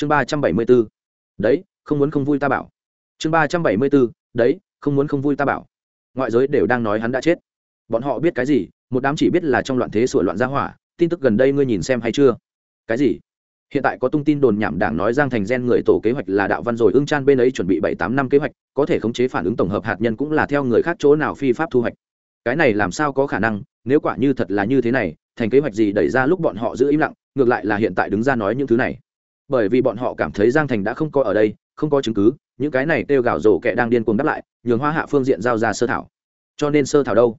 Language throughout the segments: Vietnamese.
chương ba trăm bảy mươi b ố đấy, không muốn không vui ta bảo. Chương ba trăm bảy mươi b ố đấy, không muốn không vui ta bảo. Ngoại giới đều đang nói hắn đã chết. Bọn họ biết cái gì? Một đám chỉ biết là trong loạn thế sửa loạn gia hỏa. Tin tức gần đây ngươi nhìn xem hay chưa? Cái gì? Hiện tại có tung tin đồn nhảm đảng nói giang thành gen người tổ kế hoạch là đạo văn rồi, ưng chan bên ấy chuẩn bị bảy tám năm kế hoạch, có thể khống chế phản ứng tổng hợp hạt nhân cũng là theo người khác chỗ nào phi pháp thu hoạch. Cái này làm sao có khả năng? Nếu quả như thật là như thế này, thành kế hoạch gì đẩy ra lúc bọn họ giữ im lặng, ngược lại là hiện tại đứng ra nói những thứ này bởi vì bọn họ cảm thấy giang thành đã không có ở đây, không có chứng cứ, những cái này kêu gạo rổ kẻ đang điên cuồng đáp lại, nhường hoa hạ phương diện giao ra sơ thảo. Cho nên sơ thảo đâu?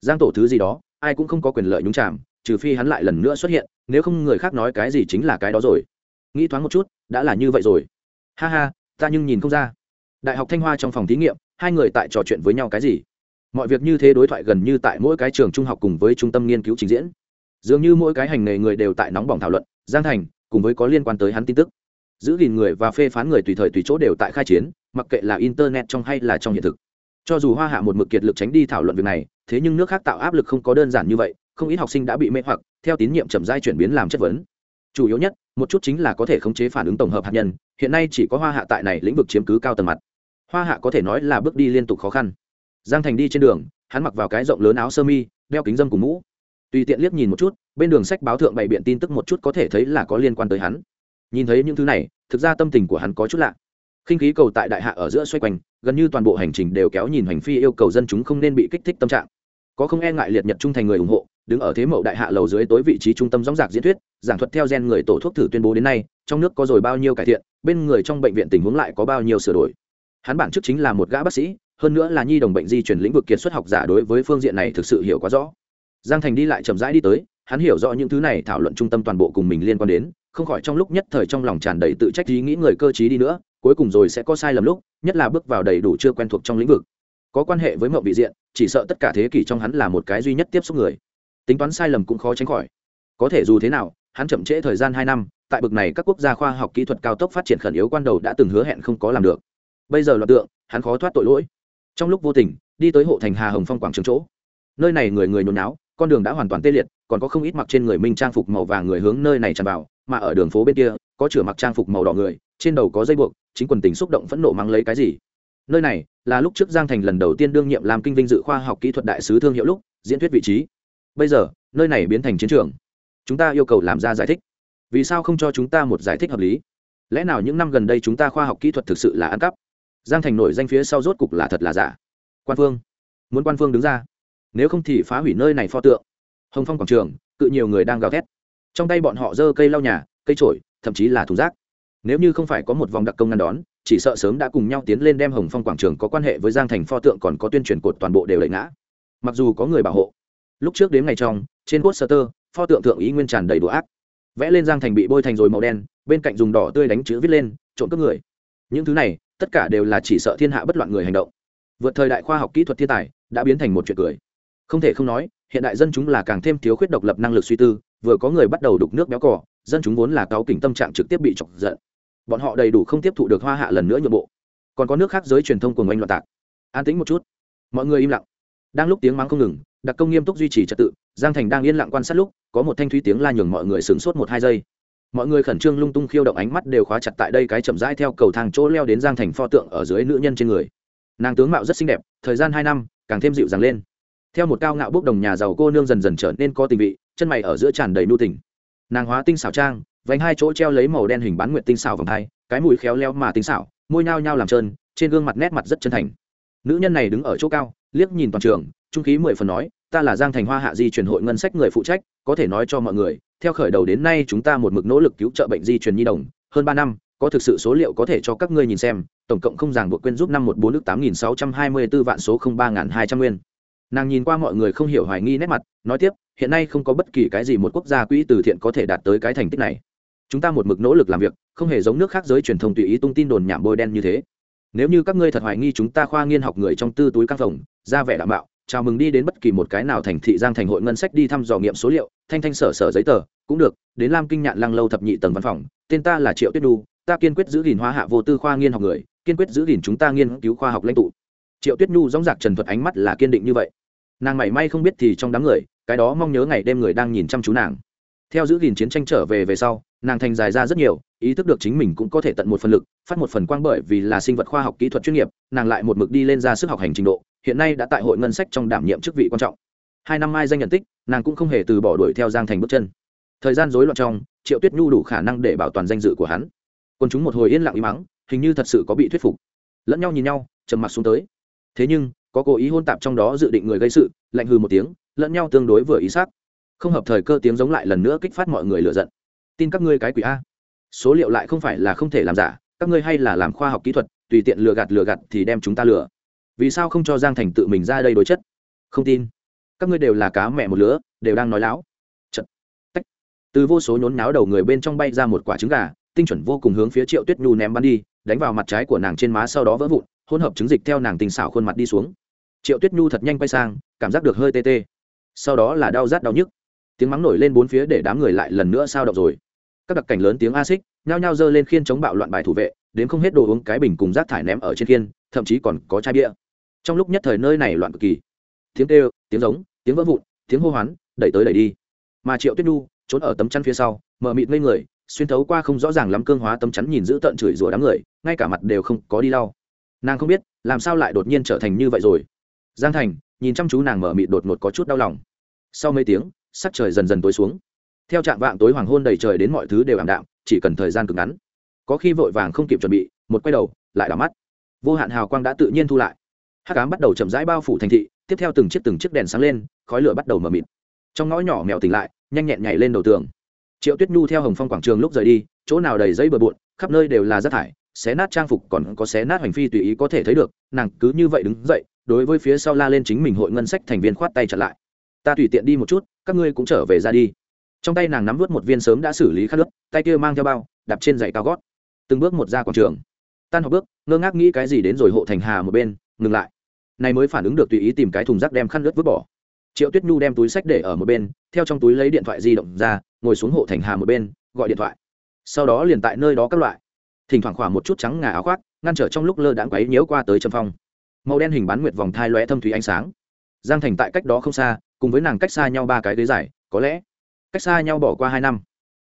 Giang tổ thứ gì đó, ai cũng không có quyền lợi nhúng chạm trừ phi hắn lại lần nữa xuất hiện, nếu không người khác nói cái gì chính là cái đó rồi. Nghĩ thoáng một chút, đã là như vậy rồi. Ha ha, ta nhưng nhìn không ra. Đại học thanh hoa trong phòng thí nghiệm, hai người tại trò chuyện với nhau cái gì? Mọi việc như thế đối thoại gần như tại mỗi cái trường trung học cùng với trung tâm nghiên cứu trình diễn. Dường như mỗi cái hành nghề người đều tại nóng bỏng thảo luận, giang thành cùng với có liên quan tới hắn tin tức. Giữ gìn người và phê phán người tùy thời tùy chỗ đều tại khai chiến, mặc kệ là internet trong hay là trong hiện thực. Cho dù hoa hạ một mực kiệt lực tránh đi thảo luận việc này, thế nhưng nước khác tạo áp lực không có đơn giản như vậy, không ít học sinh đã bị mê hoặc, theo tín nhiệm chậm dai chuyển biến làm chất vấn. Chủ yếu nhất, một chút chính là có thể khống chế phản ứng tổng hợp hạt nhân, hiện nay chỉ có hoa hạ tại này lĩnh vực chiếm cứ cao tầng mặt. Hoa hạ có thể nói là bước đi liên tục khó khăn. Giang thành đi trên đường, hắn mặc vào cái rộng lớn áo sơ mi, đeo kính dâm cùng mũ tùy tiện liếc nhìn một chút, bên đường sách báo thượng bày biện tin tức một chút có thể thấy là có liên quan tới hắn. Nhìn thấy những thứ này, thực ra tâm tình của hắn có chút lạ. Khinh khí cầu tại đại hạ ở giữa xoay quanh, gần như toàn bộ hành trình đều kéo nhìn hành phi yêu cầu dân chúng không nên bị kích thích tâm trạng. Có không e ngại liệt nhật trung thành người ủng hộ, đứng ở thế mậu đại hạ lầu dưới tối vị trí trung tâm gióng giạc diễn thuyết, giảng thuật theo gen người tổ thuốc thử tuyên bố đến nay, trong nước có rồi bao nhiêu cải thiện, bên người trong bệnh viện tình huống lại có bao nhiêu sửa đổi. Hắn bản chức chính là một gã bác sĩ, hơn nữa là nhi đồng bệnh di chuyển lĩnh vực kiệt xuất học giả đối với phương diện này thực sự hiểu quá rõ giang thành đi lại chậm rãi đi tới, hắn hiểu rõ những thứ này thảo luận trung tâm toàn bộ cùng mình liên quan đến, không khỏi trong lúc nhất thời trong lòng tràn đầy tự trách ý nghĩ người cơ t đi nữa, cuối cùng rồi sẽ có sai lầm lúc, nhất là bước vào đầy đủ chưa quen thuộc trong lĩnh vực. Có quan hệ với mậu vị diện, chỉ sợ tất cả thế kỷ trong hắn là một cái duy nhất tiếp xúc người. Tính toán sai lầm cũng khó tránh khỏi. Có thể dù thế nào, hắn chậm trễ thời gian hai năm, tại bực này các quốc gia khoa học kỹ thuật cao tốc phát triển khẩn yếu quan đầu đã từng hứa hẹn không có làm được. Bây giờ loạt tượng, hắn khó thoát tội lỗi. Trong lúc vô tình, đi tới hộ thành hà hồng phong quảng trường chỗ. Nơi này người người nhốn náo con đường đã hoàn toàn tê liệt, còn có không ít mặc trên người minh trang phục màu vàng người hướng nơi này tràn vào, mà ở đường phố bên kia, có chửa mặc trang phục màu đỏ người, trên đầu có dây buộc, chính quần tình xúc động phẫn nộ mắng lấy cái gì. Nơi này là lúc trước giang thành lần đầu tiên đương nhiệm làm kinh vinh dự khoa học kỹ thuật đại sứ thương hiệu lúc, diễn thuyết vị trí. Bây giờ, nơi này biến thành chiến trường. Chúng ta yêu cầu làm ra giải thích. Vì sao không cho chúng ta một giải thích hợp lý? Lẽ nào những năm gần đây chúng ta khoa học kỹ thuật thực sự là ăn cắp? Giang thành nổi danh phía sau rốt cục là thật là giả. Quan phương. Muốn quan phương đứng ra nếu không thì phá hủy nơi này pho tượng. Hồng phong quảng trường, cự nhiều người đang gào thét. Trong tay bọn họ giơ cây lau nhà, cây trổi thậm chí là thùng rác. Nếu như không phải có một vòng đặc công ngăn đón, chỉ sợ sớm đã cùng nhau tiến lên đem hồng phong quảng trường có quan hệ với giang thành pho tượng còn có tuyên truyền cột toàn bộ đều lệ ngã. Mặc dù có người bảo hộ, lúc trước đến ngày trong, trên cốt sơ tơ pho tượng thượng ý nguyên tràn đầy đũa ác. Vẽ lên giang thành bị bôi thành rồi màu đen, bên cạnh dùng đỏ tươi đánh chữ viết lên, trộm cướp người. Những thứ này, tất cả đều là chỉ sợ thiên hạ bất loạn người hành động. Vượt thời đại khoa học kỹ thuật thiên tài, đã biến thành một chuyện cười không thể không nói, hiện đại dân chúng là càng thêm thiếu khuyết độc lập năng lực suy tư, vừa có người bắt đầu đục nước béo cỏ dân chúng vốn là cáo kỉnh tâm trạng trực tiếp bị chọc giận. Bọn họ đầy đủ không tiếp thụ được hoa hạ lần nữa nhượng bộ. Còn có nước khác giới truyền thông cùng anh loạn tạc. An tĩnh một chút. Mọi người im lặng. Đang lúc tiếng mắng không ngừng, đặc công nghiêm túc duy trì trật tự, giang thành đang yên lặng quan sát lúc, có một thanh thúy tiếng la nhường mọi người sửng sốt một hai giây. Mọi người khẩn trương lung tung khiêu động ánh mắt đều khóa chặt tại đây cái chậm rãi theo cầu thang chỗ leo đến giang thành pho tượng ở dưới nữ nhân trên người. Nàng tướng mạo rất xinh đẹp, thời gian hai năm, càng thêm dịu dàng lên theo một cao ngạo bốc đồng nhà giàu cô nương dần dần trở nên có tình vị, chân mày ở giữa tràn đầy nu tình. Nàng hóa tinh xảo trang vánh hai chỗ treo lấy màu đen hình bán nguyện tinh xảo vòng hai, cái mũi khéo leo mà tinh xảo, môi nhao nhao làm trơn, trên gương mặt nét mặt rất chân thành. Nữ nhân này đứng ở chỗ cao, liếc nhìn toàn trường, trung khí mười phần nói, ta là giang thành hoa hạ di truyền hội ngân sách người phụ trách, có thể nói cho mọi người, theo khởi đầu đến nay chúng ta một mực nỗ lực cứu trợ bệnh di truyền nhi đồng, hơn ba năm, có thực sự số liệu có thể cho các ngươi nhìn xem, tổng cộng không ràng buộc quên giúp năm một bốn nước tám nghìn sáu trăm hai mươi b ố vạn số không ba n g h n hai trăm nguyên nàng nhìn qua mọi người không hiểu hoài nghi nét mặt, nói tiếp, hiện nay không có bất kỳ cái gì một quốc gia quỹ từ thiện có thể đạt tới cái thành tích này. Chúng ta một mực nỗ lực làm việc, không hề giống nước khác giới truyền thông tùy ý tung tin đồn nhảm bôi đen như thế. Nếu như các ngươi thật hoài nghi chúng ta khoa nghiên học người trong tư túi căng phòng, ra vẻ đảm bảo, chào mừng đi đến bất kỳ một cái nào thành thị giang thành hội ngân sách đi thăm dò nghiệm số liệu, thanh thanh sở sở giấy tờ, cũng được, đến lam kinh nhạn lăng lâu thập nhị tầng văn phòng, tên ta là triệu tuyết đu, ta kiên quyết giữ gìn hóa hạ vô tư khoa nghiên học người, kiên quyết giữ gìn chúng ta nghiên cứu khoa học lãnh tụ. Triệu tuyết nhu dóng dạc trần thuật ánh mắt là kiên định như vậy nàng mảy may không biết thì trong đám người, cái đó mong nhớ ngày đêm người đang nhìn chăm chú nàng. Theo giữ gìn chiến tranh trở về về sau, nàng thành dài ra rất nhiều, ý thức được chính mình cũng có thể tận một phần lực, phát một phần quang bởi vì là sinh vật khoa học kỹ thuật chuyên nghiệp, nàng lại một mực đi lên ra sức học hành trình độ, hiện nay đã tại hội ngân sách trong đảm nhiệm chức vị quan trọng. Hai năm mai danh nhận tích, nàng cũng không hề từ bỏ đuổi theo giang thành bước chân. Thời gian rối loạn trong, triệu tuyết nhu đủ khả năng để bảo toàn danh dự của hắn. Quân chúng một hồi yên lặng im mắng, hình như thật sự có bị thuyết phục. Lẫn nhau nhìn nhau, trầm mặc xuống tới. Thế nhưng có cố ý hôn tạp trong đó dự định người gây sự, lạnh hư một tiếng, lẫn nhau tương đối vừa ý xác không hợp thời cơ tiếng giống lại lần nữa kích phát mọi người lựa giận. Tin các ngươi cái quỷ a. Số liệu lại không phải là không thể làm giả, các ngươi hay là làm khoa học kỹ thuật, tùy tiện lừa gạt lừa gạt thì đem chúng ta lừa. Vì sao không cho giang thành tự mình ra đây đối chất? Không tin. Các ngươi đều là cá mẹ một lứa, đều đang nói láo. Chật. Tách. từ vô số nhốn náo đầu người bên trong bay ra một quả trứng gà, tinh chuẩn vô cùng hướng phía triệu tuyết nhu ném bắn đi, đánh vào mặt trái của nàng trên má sau đó vỡ vụn hỗn hợp trứng dịch theo nàng tình xảo khuôn mặt đi xuống. Triệu tuyết nhu thật nhanh quay sang, cảm giác được hơi tê tê. Sau đó là đau rát đau nhức. Tiếng mắng nổi lên bốn phía để đám người lại lần nữa sao động rồi. Các đặc cảnh lớn tiếng a xích nhao nhao giơ lên khiên chống bạo loạn bài thủ vệ, đến không hết đồ uống cái bình cùng rác thải ném ở trên khiên, thậm chí còn có chai bia. Trong lúc nhất thời nơi này loạn cực kỳ. Tiếng kêu, tiếng giống, tiếng vỡ vụn, tiếng hô hoán, đẩy tới đẩy đi. Mà triệu tuyết nhu, trốn ở tấm chắn phía sau mở mịt ngây người, xuyên thấu qua không rõ ràng lắm cương hóa tấm chắn nhìn giữ tận chửi rủa đám người, ngay cả mặt đều không có đi lau nàng không biết làm sao lại đột nhiên trở thành như vậy rồi giang thành nhìn chăm chú nàng mở mịt đột ngột có chút đau lòng sau mấy tiếng sắc trời dần dần tối xuống theo trạng vạng tối hoàng hôn đầy trời đến mọi thứ đều ảm đạm chỉ cần thời gian cực ngắn có khi vội vàng không kịp chuẩn bị một quay đầu lại đỏ mắt vô hạn hào quang đã tự nhiên thu lại hắc ám bắt đầu chậm rãi bao phủ thành thị tiếp theo từng chiếc từng chiếc đèn sáng lên khói lửa bắt đầu mờ mịt trong ngõ nhỏ mèo tỉnh lại nhanh nhẹn nhảy lên đầu tường triệu tuyết nhu theo hồng phong quảng trường lúc rời đi chỗ nào đầy giấy bừa bộn khắp nơi đều là rác thải xé nát trang phục còn có xé nát hành phi tùy ý có thể thấy được, nàng cứ như vậy đứng dậy, đối với phía sau la lên chính mình hội ngân sách thành viên khoát tay chặn lại. Ta tùy tiện đi một chút, các ngươi cũng trở về ra đi. Trong tay nàng nắm vớt một viên sớm đã xử lý khát nước, tay kia mang theo bao, đạp trên giày cao gót. Từng bước một ra quảng trường. Tan học bước, ngơ ngác nghĩ cái gì đến rồi hộ thành hà một bên, ngừng lại. Này mới phản ứng được tùy ý tìm cái thùng rác đem khăn nước vứt bỏ. Triệu tuyết nhu đem túi sách để ở một bên, theo trong túi lấy điện thoại di động ra, ngồi xuống hộ thành hà một bên, gọi điện thoại. Sau đó liền tại nơi đó các loại thỉnh thoảng khoảng một chút trắng ngà áo khoác, ngăn trở trong lúc lơ đãng quấy nhiễu qua tới trầm phong. Màu đen hình bán nguyệt vòng thai lóe thâm thủy ánh sáng. Giang thành tại cách đó không xa, cùng với nàng cách xa nhau ba cái ghế dài, có lẽ cách xa nhau bỏ qua hai năm.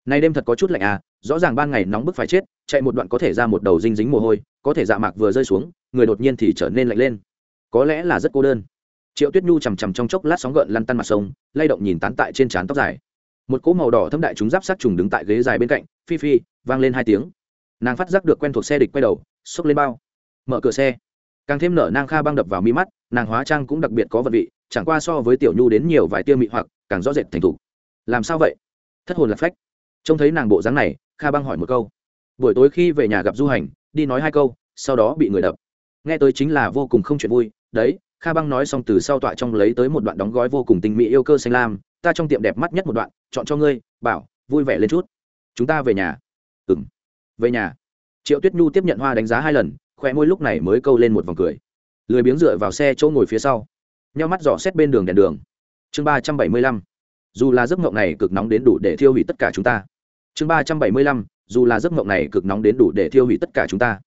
Nay đêm thật có chút lạnh à rõ ràng ban ngày nóng bức phải chết, chạy một đoạn có thể ra một đầu dinh dính mồ hôi, có thể dạ mạc vừa rơi xuống, người đột nhiên thì trở nên lạnh lên. Có lẽ là rất cô đơn. Triệu tuyết nhu chằm chằm trong chốc lát sóng gợn lăn tăn mặt sông, lay động nhìn tán tại trên trán tóc dài. Một cỗ màu đỏ thâm đại chúng giáp sát trùng đứng tại ghế dài bên cạnh, phi phi, vang lên hai tiếng nàng phát giác được quen thuộc xe địch quay đầu, xốc lên bao, mở cửa xe. Càng thêm nở nang kha băng đập vào mi mắt, nàng hóa trang cũng đặc biệt có vật vị, chẳng qua so với tiểu nhu đến nhiều vài tiêu mị hoặc, càng rõ rệt thành thục. Làm sao vậy? Thất hồn lạc phách. Trông thấy nàng bộ dáng này, kha băng hỏi một câu. Buổi tối khi về nhà gặp du hành, đi nói hai câu, sau đó bị người đập. Nghe tới chính là vô cùng không chuyện vui, đấy, kha băng nói xong từ sau tọa trong lấy tới một đoạn đóng gói vô cùng tình mỹ yêu cơ xanh lam, ta trong tiệm đẹp mắt nhất một đoạn, chọn cho ngươi, bảo, vui vẻ lên chút. Chúng ta về nhà. Ừ m về nhà. Triệu tuyết nhu tiếp nhận hoa đánh giá hai lần khoe môi lúc này mới câu lên một vòng cười. Lười biếng dựa vào xe chỗ ngồi phía sau nhau mắt dò xét bên đường đèn đường. Chương ba trăm bảy mươi lăm, dù là giấc mộng này cực nóng đến đủ để thiêu hủy tất cả chúng ta. Chương ba trăm bảy mươi lăm, dù là giấc mộng này cực nóng đến đủ để thiêu hủy tất cả chúng ta.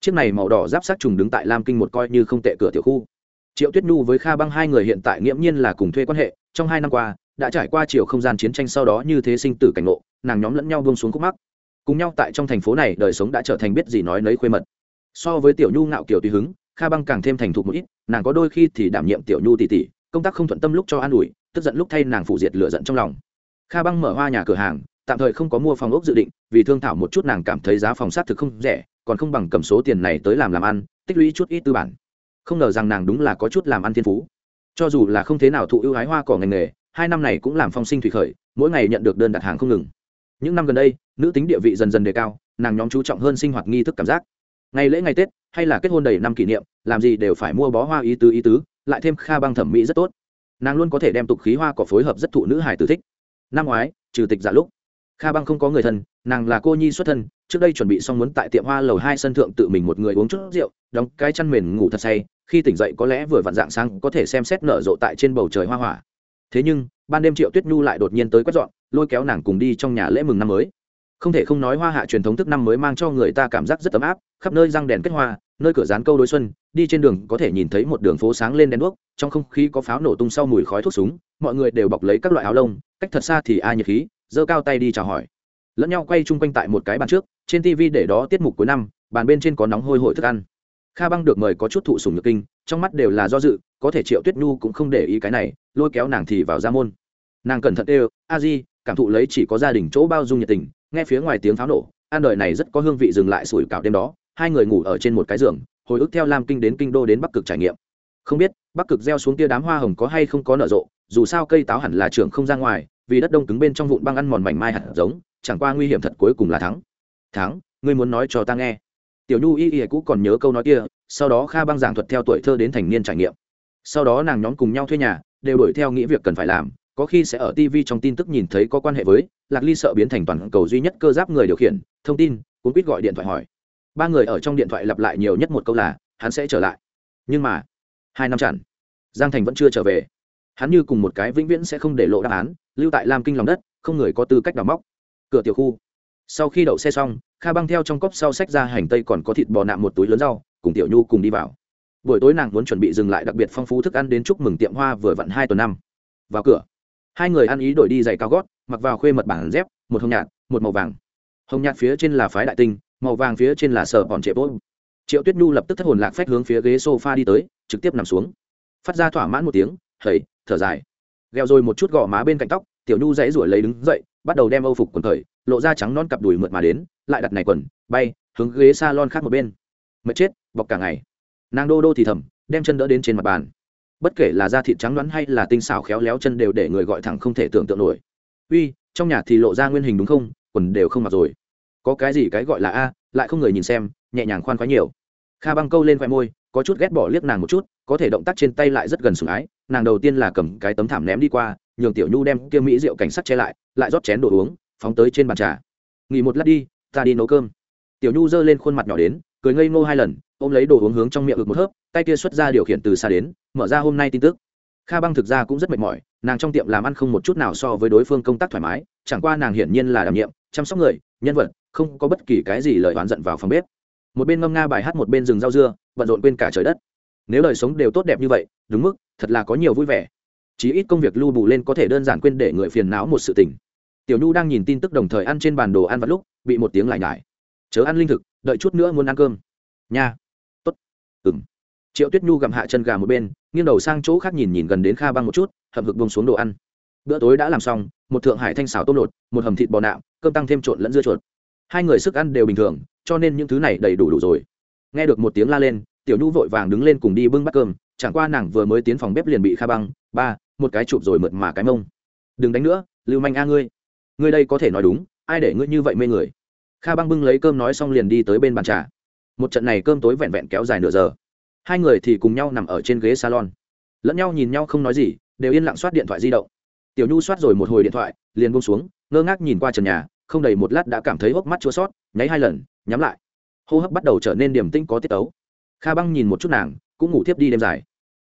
Chiếc này màu đỏ giáp sát trùng đứng tại lam kinh một coi như không tệ cửa tiểu khu. Triệu tuyết nhu với kha băng hai người hiện tại nghiễm nhiên là cùng thuê quan hệ, trong hai năm qua, đã trải qua chiều không gian chiến tranh sau đó như thế sinh tử cảnh ngộ, nàng nhóm lẫn nhau buông xuống khúc mắc cùng nhau tại trong thành phố này đời sống đã trở thành biết gì nói nấy khuê mật. So với tiểu nhu ngạo kiểu tùy hứng kha băng càng thêm thành thục một ít nàng có đôi khi thì đảm nhiệm tiểu nhu tỉ tỉ, công tác không thuận tâm lúc cho an ủi tức giận lúc thay nàng phủ diệt lửa giận trong lòng. Kha băng mở hoa nhà cửa hàng tạm thời không có mua phòng ốc dự định vì thương thảo một chút nàng cảm thấy giá phòng sát thực không rẻ còn không bằng cầm số tiền này tới làm làm ăn tích lũy chút ít tư bản. Không ngờ rằng nàng đúng là có chút làm ăn thiên phú. Cho dù là không thế nào thụ ưu hái hoa cỏ ngành nghề hai năm này cũng làm phong sinh thủy khởi mỗi ngày nhận được đơn đặt hàng không ngừng những năm gần đây, nữ tính địa vị dần dần đề cao, nàng nhóm chú trọng hơn sinh hoạt nghi thức cảm giác. Ngày lễ ngày tết, hay là kết hôn đầy năm kỷ niệm, làm gì đều phải mua bó hoa ý tứ ý tứ, lại thêm kha băng thẩm mỹ rất tốt. Nàng luôn có thể đem tục khí hoa cỏ phối hợp rất thụ nữ hải tử thích. Năm ngoái, trừ tịch giả lúc, kha băng không có người thân, nàng là cô nhi xuất thân, trước đây chuẩn bị xong muốn tại tiệm hoa lầu hai sân thượng tự mình một người uống chút rượu, đóng cái chăn mền ngủ thật say, khi tỉnh dậy có lẽ vừa vặn dạng sang có thể xem xét nở rộ tại trên bầu trời hoa hỏa. Thế nhưng, ban đêm triệu tuyết nhu lại đột nhiên tới quét dọn lôi kéo nàng cùng đi trong nhà lễ mừng năm mới. Không thể không nói hoa hạ truyền thống thức năm mới mang cho người ta cảm giác rất ấm áp, khắp nơi răng đèn kết hoa, nơi cửa dán câu đối xuân, đi trên đường có thể nhìn thấy một đường phố sáng lên đèn đuốc, trong không khí có pháo nổ tung sau mùi khói thuốc súng, mọi người đều bọc lấy các loại áo lông, cách thật xa thì ai nhiệt khí, giơ cao tay đi chào hỏi. Lẫn nhau quay chung quanh tại một cái bàn trước, trên tv để đó tiết mục cuối năm, bàn bên trên có nóng hôi hổi thức ăn. Kha băng được mời có chút thụ sùng nhược kinh, trong mắt đều là do dự, có thể triệu tuyết nhu cũng không để ý cái này, lôi kéo nàng thì vào ra môn. Nàng cẩn thận đều a di cảm thụ lấy chỉ có gia đình chỗ bao dung nhiệt tình, nghe phía ngoài tiếng pháo nổ ăn đời này rất có hương vị dừng lại sủi cảo đêm đó, hai người ngủ ở trên một cái giường, hồi ức theo lam kinh đến kinh đô đến bắc cực trải nghiệm. Không biết, bắc cực gieo xuống tia đám hoa hồng có hay không có nở rộ, dù sao cây táo hẳn là trưởng không ra ngoài, vì đất đông cứng bên trong vụn băng ăn mòn mảnh mai hạt giống, chẳng qua nguy hiểm thật cuối cùng là thắng. Thắng, ngươi muốn nói cho ta nghe. Tiểu nhu y y cũ còn nhớ câu nói kia, sau đó kha băng giảng thuật theo tuổi thơ đến thành niên trải nghiệm. Sau đó nàng nhóm cùng nhau thuê nhà, đều đuổi theo nghĩ việc cần phải làm có khi sẽ ở tv trong tin tức nhìn thấy có quan hệ với, lạc ly sợ biến thành toàn cầu duy nhất cơ giáp người điều khiển, thông tin, cuốn quýt gọi điện thoại hỏi. Ba người ở trong điện thoại lặp lại nhiều nhất một câu là, hắn sẽ trở lại. Nhưng mà, hai năm chẳng giang thành vẫn chưa trở về. Hắn như cùng một cái vĩnh viễn sẽ không để lộ đáp án, lưu tại lam kinh lòng đất, không người có tư cách đào móc. Cửa tiểu khu. Sau khi đậu xe xong, kha băng theo trong cốc sau sách ra hành tây còn có thịt bò nạm một túi lớn rau, cùng tiểu nhu cùng đi vào. Buổi tối nàng muốn chuẩn bị dừng lại đặc biệt phong phú thức ăn đến chúc mừng tiệm hoa vừa vặn hai tuần năm. Vào cửa hai người ăn ý đổi đi giày cao gót, mặc vào khuê mật bản dép, một hồng nhạt, một màu vàng. Hồng nhạt phía trên là phái đại tinh, màu vàng phía trên là sờ bọn trệ bốt triệu tuyết nhu lập tức thất hồn lạc phách hướng phía ghế s o f a đi tới, trực tiếp nằm xuống. Phát ra thỏa mãn một tiếng, hầy, thở dài. Gheo rồi một chút gò má bên cạnh tóc, tiểu nhu dãy ruổi lấy đứng dậy, bắt đầu đem âu phục quần thời, lộ ra trắng non cặp đùi mượt mà đến, lại đặt này quần, bay, hướng ghế s a lon khác một bên. Mệt chết, bọc cả ngày. Nàng đô đô thì thầm, đem chân đỡ đến trên mặt bàn bất kể là da thịt trắng đoán hay là tinh xảo khéo léo chân đều để người gọi thẳng không thể tưởng tượng nổi. Uy, trong nhà thì lộ ra nguyên hình đúng không? Quần đều không mặc rồi. Có cái gì cái gọi là a, lại không người nhìn xem, nhẹ nhàng khoan khoái nhiều. Kha băng câu lên khoe môi, có chút ghét bỏ liếc nàng một chút, có thể động tác trên tay lại rất gần sủng ái. Nàng đầu tiên là cầm cái tấm thảm ném đi qua, nhường tiểu nhu đem kia mỹ rượu cảnh sát che lại lại rót chén đồ uống, phóng tới trên bàn trà. Nghỉ một lát đi, ta đi nấu cơm. Tiểu nhu giơ lên khuôn mặt nhỏ đến, cười ngây ngô hai lần, ôm lấy đồ uống hướng trong miệng ực một hớp, tay kia xuất ra điều khiển từ xa đến mở ra hôm nay tin tức. Kha băng thực ra cũng rất mệt mỏi, nàng trong tiệm làm ăn không một chút nào so với đối phương công tác thoải mái, chẳng qua nàng hiển nhiên là đảm nhiệm, chăm sóc người, nhân vật, không có bất kỳ cái gì lời oán giận vào phòng bếp. Một bên ngâm nga bài hát, một bên rừng rau dưa, bận rộn quên cả trời đất. Nếu đời sống đều tốt đẹp như vậy, đúng mức, thật là có nhiều vui vẻ. Chí ít công việc lưu bù lên có thể đơn giản quên để người phiền não một sự tình. Tiểu nhu đang nhìn tin tức đồng thời ăn trên bàn đồ ăn vặt lúc, bị một tiếng lại nhải. Chớ ăn linh thực, đợi chút nữa muốn ăn cơm. Nha. Tốt. Ừng triệu tuyết nhu gặm hạ chân gà một bên nghiêng đầu sang chỗ khác nhìn nhìn gần đến kha băng một chút, hậm hực bông xuống đồ ăn. Bữa tối đã làm xong, một thượng hải thanh xào tôm lột, một hầm thịt bò nạm cơm tăng thêm trộn lẫn dưa chuột. Hai người sức ăn đều bình thường, cho nên những thứ này đầy đủ đủ rồi. Nghe được một tiếng la lên, tiểu nhu vội vàng đứng lên cùng đi bưng bát cơm, chẳng qua nàng vừa mới tiến phòng bếp liền bị kha băng, ba, một cái chụp rồi mượt mà cái mông. Đừng đánh nữa, lưu manh a ngươi ngươi đây có thể nói đúng, ai để ngươi như vậy mê người? Kha băng bưng lấy cơm nói xong liền đi tới bên bàn trà. Một trận này cơm tối vẹn vẹn kéo dài nửa giờ hai người thì cùng nhau nằm ở trên ghế salon. Lẫn nhau nhìn nhau không nói gì, đều yên lặng soát điện thoại di động. Tiểu nhu soát rồi một hồi điện thoại, liền buông xuống, ngơ ngác nhìn qua trần nhà, không đầy một lát đã cảm thấy hốc mắt chua sót, nháy hai lần, nhắm lại. Hô hấp bắt đầu trở nên điềm tĩnh có tiết tấu. Kha băng nhìn một chút nàng, cũng ngủ thiếp đi đêm dài.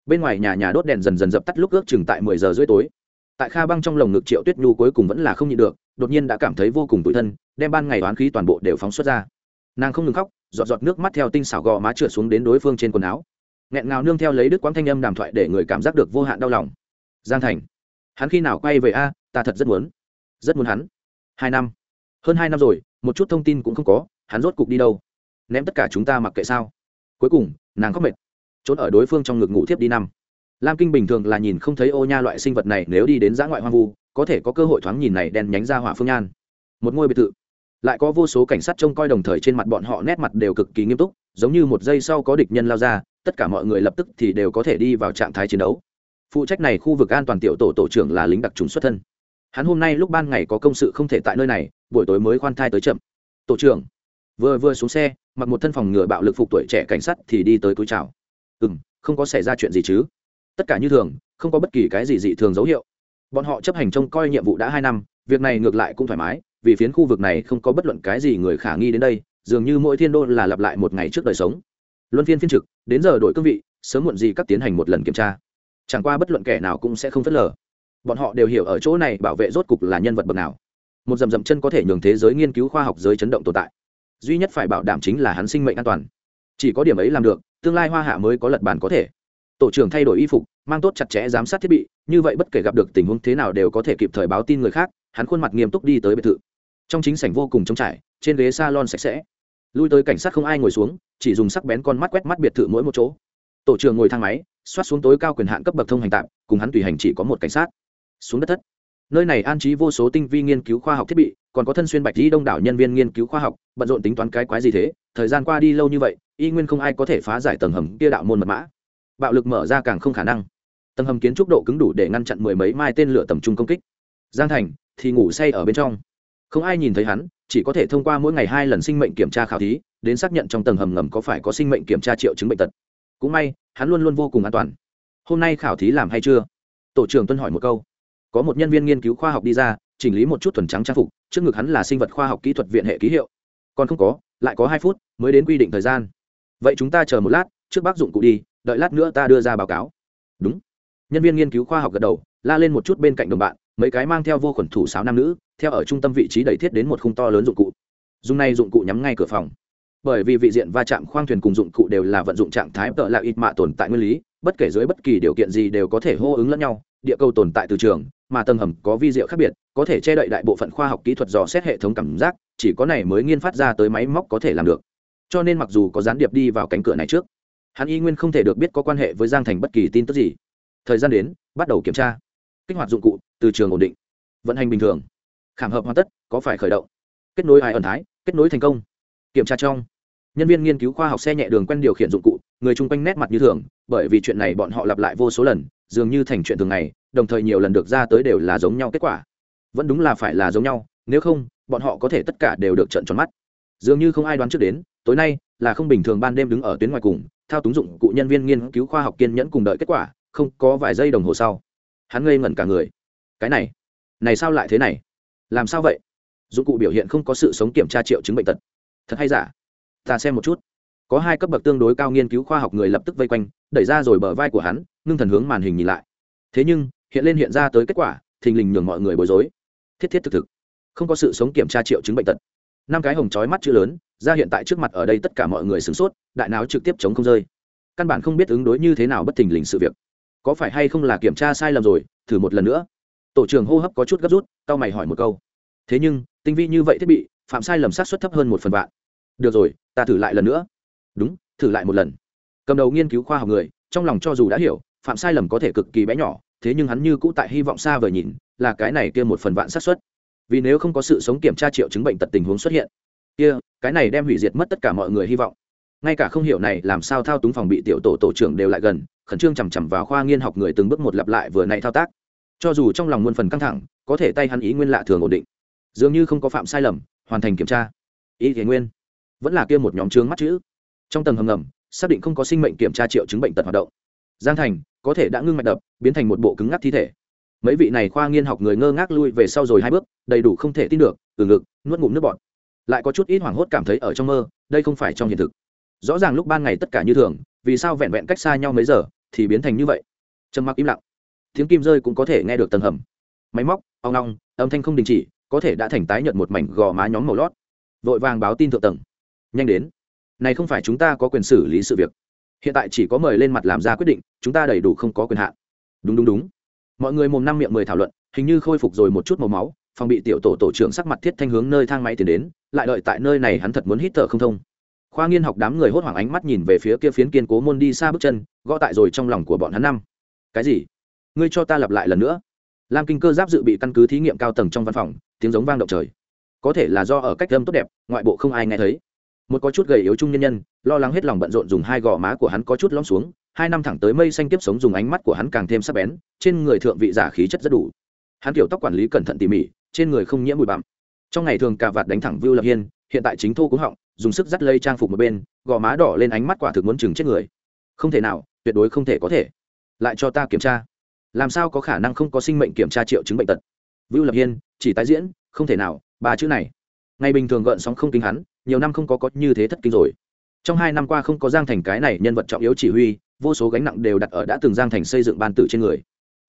Bên ngoài nhà nhà đốt đèn dần dần dập tắt lúc ước chừng tại mười giờ rưỡi tối. Tại kha băng trong lồng ngực triệu tuyết nhu cuối cùng vẫn là không nhịn được, đột nhiên đã cảm thấy vô cùng tủi thân, đem ban ngày oán khí toàn bộ đều phóng xuất ra. Nàng không ngừng khóc, giọt giọt nước mắt theo tinh xảo gò má trượt xuống đến đối phương trên quần áo nghẹn ngào nương theo lấy đức quang thanh âm đàm thoại để người cảm giác được vô hạn đau lòng. Giang thành, hắn khi nào quay về a? Ta thật rất muốn. Rất muốn hắn. Hai năm. Hơn hai năm rồi, một chút thông tin cũng không có, hắn rốt cục đi đâu? Ném tất cả chúng ta mặc kệ sao? Cuối cùng, nàng khóc mệt. Trốn ở đối phương trong ngực ngủ thiếp đi năm. Lam kinh bình thường là nhìn không thấy ô nha loại sinh vật này nếu đi đến giã ngoại hoang vu, có thể có cơ hội thoáng nhìn này đen nhánh ra hỏa phương nhan. Một ngôi biệt thự. Lại có vô số cảnh sát trông coi đồng thời trên mặt bọn họ nét mặt đều cực kỳ nghiêm túc giống như một giây sau có địch nhân lao ra, tất cả mọi người lập tức thì đều có thể đi vào trạng thái chiến đấu. Phụ trách này khu vực an toàn tiểu tổ tổ trưởng là lính đặc trùng xuất thân. Hắn hôm nay lúc ban ngày có công sự không thể tại nơi này, buổi tối mới khoan thai tới chậm. Tổ trưởng, vừa vừa xuống xe, mặc một thân phòng ngừa bạo lực phục tuổi trẻ cảnh sát thì đi tới túi chào. Ừ m không có xảy ra chuyện gì chứ? Tất cả như thường, không có bất kỳ cái gì dị thường dấu hiệu. Bọn họ chấp hành trông coi nhiệm vụ đã hai năm, việc này ngược lại cũng thoải mái, vì phiến khu vực này không có bất luận cái gì người khả nghi đến đây dường như mỗi thiên đô là lặp lại một ngày trước đời sống. Luân phiên phiên trực, đến giờ đổi cương vị, sớm muộn gì các tiến hành một lần kiểm tra. Chẳng qua bất luận kẻ nào cũng sẽ không phớt lờ. Bọn họ đều hiểu ở chỗ này bảo vệ rốt cục là nhân vật bậc nào. Một dầm dầm chân có thể nhường thế giới nghiên cứu khoa học giới chấn động tồn tại. Duy nhất phải bảo đảm chính là hắn sinh mệnh an toàn. Chỉ có điểm ấy làm được, tương lai hoa hạ mới có lật bàn có thể. Tổ trưởng thay đổi y phục, mang tốt chặt chẽ giám sát thiết bị, như vậy bất kể gặp được tình huống thế nào đều có thể kịp thời báo tin người khác, hắn khuôn mặt nghiêm túc đi tới biệt thự. Trong chính sảnh vô cùng trống trải trên ghế salon sạch sẽ. Lui tới cảnh sát không ai ngồi xuống, chỉ dùng sắc bén con mắt quét mắt biệt thự mỗi một chỗ. Tổ trưởng ngồi thang máy xoát xuống tối cao quyền hạn cấp bậc thông hành tạm, cùng hắn tùy hành chỉ có một cảnh sát. Xuống đất thất. Nơi này an trí vô số tinh vi nghiên cứu khoa học thiết bị, còn có thân xuyên bạch đi đông đảo nhân viên nghiên cứu khoa học, bận rộn tính toán cái quái gì thế, thời gian qua đi lâu như vậy, y nguyên không ai có thể phá giải tầng hầm kia đạo môn mật mã. Bạo lực mở ra càng không khả năng. Tầng hầm kiến trúc độ cứng đủ để ngăn chặn mười mấy mai tên lửa tầm trung công kích. Giang thành thì ngủ say ở bên trong. Không ai nhìn thấy hắn chỉ có thể thông qua mỗi ngày hai lần sinh mệnh kiểm tra khảo thí, đến xác nhận trong tầng hầm ngầm có phải có sinh mệnh kiểm tra triệu chứng bệnh tật. Cũng may, hắn luôn luôn vô cùng an toàn. Hôm nay khảo thí làm hay chưa? Tổ trưởng tuân hỏi một câu. Có một nhân viên nghiên cứu khoa học đi ra, chỉnh lý một chút thuần trắng trang phục, trước ngực hắn là sinh vật khoa học kỹ thuật viện hệ ký hiệu. Còn không có, lại có hai phút mới đến quy định thời gian. Vậy chúng ta chờ một lát, trước bác dụng cụ đi, đợi lát nữa ta đưa ra báo cáo. Đúng. Nhân viên nghiên cứu khoa học gật đầu, la lên một chút bên cạnh đồng bạn, mấy cái mang theo vô khuẩn thủ sáo nam nữ theo ở trung tâm vị trí đẩy thiết đến một khung to lớn dụng cụ. Dùng này dụng cụ nhắm ngay cửa phòng. Bởi vì vị diện va chạm khoang thuyền cùng dụng cụ đều là vận dụng trạng thái tợ là ít mạ tồn tại nguyên lý, bất kể dưới bất kỳ điều kiện gì đều có thể hô ứng lẫn nhau, địa cầu tồn tại từ trường, mà tầng hầm có vi diệu khác biệt, có thể che đậy đại bộ phận khoa học kỹ thuật dò xét hệ thống cảm giác, chỉ có này mới nghiên phát ra tới máy móc có thể làm được. Cho nên mặc dù có gián điệp đi vào cánh cửa này trước, hắn y nguyên không thể được biết có quan hệ với giang thành bất kỳ tin tức gì. Thời gian đến, bắt đầu kiểm tra. Kích hoạt dụng cụ, từ trường ổn định. Vận hành bình thường khảm hợp hoàn tất, có phải khởi động? Kết nối ai ẩn thái, kết nối thành công. Kiểm tra trong. Nhân viên nghiên cứu khoa học xe nhẹ đường quen điều khiển dụng cụ, người chung quanh nét mặt như thường, bởi vì chuyện này bọn họ lặp lại vô số lần, dường như thành chuyện thường ngày, đồng thời nhiều lần được ra tới đều là giống nhau kết quả. Vẫn đúng là phải là giống nhau, nếu không, bọn họ có thể tất cả đều được trận tròn mắt. Dường như không ai đoán trước đến, tối nay là không bình thường ban đêm đứng ở tuyến ngoài cùng, thao túng dụng cụ nhân viên nghiên cứu khoa học kiên nhẫn cùng đợi kết quả, không có vài giây đồng hồ sau. Hắn ngây ngẩn cả người. Cái này này sao lại thế này? Làm sao vậy? Dụng cụ biểu hiện không có sự sống kiểm tra triệu chứng bệnh tật. Thật hay giả? Ta xem một chút. Có hai cấp bậc tương đối cao nghiên cứu khoa học người lập tức vây quanh, đẩy ra rồi bờ vai của hắn, ngưng thần hướng màn hình nhìn lại. Thế nhưng, hiện lên hiện ra tới kết quả, thình lình nhường mọi người bối rối. Thiết thiết thực thực. Không có sự sống kiểm tra triệu chứng bệnh tật. Năm cái hồng chói mắt chữ lớn, ra hiện tại trước mặt ở đây tất cả mọi người sửng sốt, đại não trực tiếp chống không rơi. Căn bản không biết ứng đối như thế nào bất thình lình sự việc. Có phải hay không là kiểm tra sai lầm rồi, thử một lần nữa tổ trưởng hô hấp có chút gấp rút tao mày hỏi một câu. Thế nhưng, tinh vi như vậy thiết bị, phạm sai lầm sát xuất thấp hơn một phần vạn. Được rồi, ta thử lại lần nữa. Đúng, thử lại một lần. Cầm đầu nghiên cứu khoa học người, trong lòng cho dù đã hiểu, phạm sai lầm có thể cực kỳ bé nhỏ, thế nhưng hắn như cũ tại hy vọng xa vời nhìn, là cái này kia một phần vạn sát suất. Vì nếu không có sự sống kiểm tra triệu chứng bệnh tật tình huống xuất hiện, kia, cái này đem hủy diệt mất tất cả mọi người hy vọng. Ngay cả không hiểu này làm sao thao túng phòng bị tiểu tổ tổ trưởng đều lại gần, khẩn trương chằm chằm vào khoa nghiên học người từng bước một lặp lại vừa này thao tác cho dù trong lòng muôn phần căng thẳng, có thể tay hắn ý nguyên lạ thường ổn định. Dường như không có phạm sai lầm, hoàn thành kiểm tra. Ý thế nguyên. Vẫn là kia một nhóm chướng mắt chữ. Trong tầng hầm ngầm, xác định không có sinh mệnh kiểm tra triệu chứng bệnh tật hoạt động. Giang thành, có thể đã ngưng mạch đập, biến thành một bộ cứng ngắc thi thể. Mấy vị này khoa nghiên học người ngơ ngác lui về sau rồi hai bước, đầy đủ không thể tin được, từ ngực, nuốt ngụm nước bọt. Lại có chút ít hoảng hốt cảm thấy ở trong mơ, đây không phải trong hiện thực. Rõ ràng lúc ban ngày tất cả như thường, vì sao vẹn vẹn cách xa nhau mấy giờ, thì biến thành như vậy? Trầm mặc im lặng tiếng kim rơi cũng có thể nghe được tầng hầm. Máy móc ao ngong âm thanh không đình chỉ, có thể đã thành tái nhận một mảnh gò má nhóm màu lót. Vội vàng báo tin thượng tầng. Nhanh đến. Này không phải chúng ta có quyền xử lý sự việc. Hiện tại chỉ có mời lên mặt làm ra quyết định, chúng ta đầy đủ không có quyền hạn. Đúng đúng đúng. Mọi người mồm năm miệng mười thảo luận, hình như khôi phục rồi một chút màu máu, phòng bị tiểu tổ tổ trưởng sắc mặt thiết thanh hướng nơi thang máy tiến đến, lại đợi tại nơi này hắn thật muốn hít thở không thông. Khoa nghiên học đám người hốt hoảng ánh mắt nhìn về phía kia phiến kiên cố môn đi xa bước chân, gõ tại rồi trong lòng của bọn hắn năm. Cái gì? Ngươi cho ta lặp lại lần nữa. Lam kinh cơ giáp dự bị căn cứ thí nghiệm cao tầng trong văn phòng, tiếng giống vang động trời. Có thể là do ở cách âm tốt đẹp, ngoại bộ không ai nghe thấy. Một có chút gầy yếu trung nhân nhân, lo lắng hết lòng bận rộn dùng hai gò má của hắn có chút lõm xuống, hai năm thẳng tới mây xanh tiếp sống dùng ánh mắt của hắn càng thêm sắc bén, trên người thượng vị giả khí chất rất đủ. Hắn kiểu tóc quản lý cẩn thận tỉ mỉ, trên người không nhiễm bụi bặm. Trong ngày thường cà vạt đánh thẳng vưu lập hiên, hiện tại chính thô cúng họng, dùng sức dắt lây trang phục một bên, gò má đỏ lên ánh mắt quả thực muốn chừng chết người. Không thể nào, tuyệt đối không thể có thể. Lại cho ta kiểm tra làm sao có khả năng không có sinh mệnh kiểm tra triệu chứng bệnh tật? Vưu lập hiên, chỉ tái diễn, không thể nào, ba chữ này. Ngày bình thường gợn sóng không kinh hắn, nhiều năm không có có như thế thất kinh rồi. Trong hai năm qua không có giang thành cái này nhân vật trọng yếu chỉ huy, vô số gánh nặng đều đặt ở đã từng giang thành xây dựng ban tử trên người.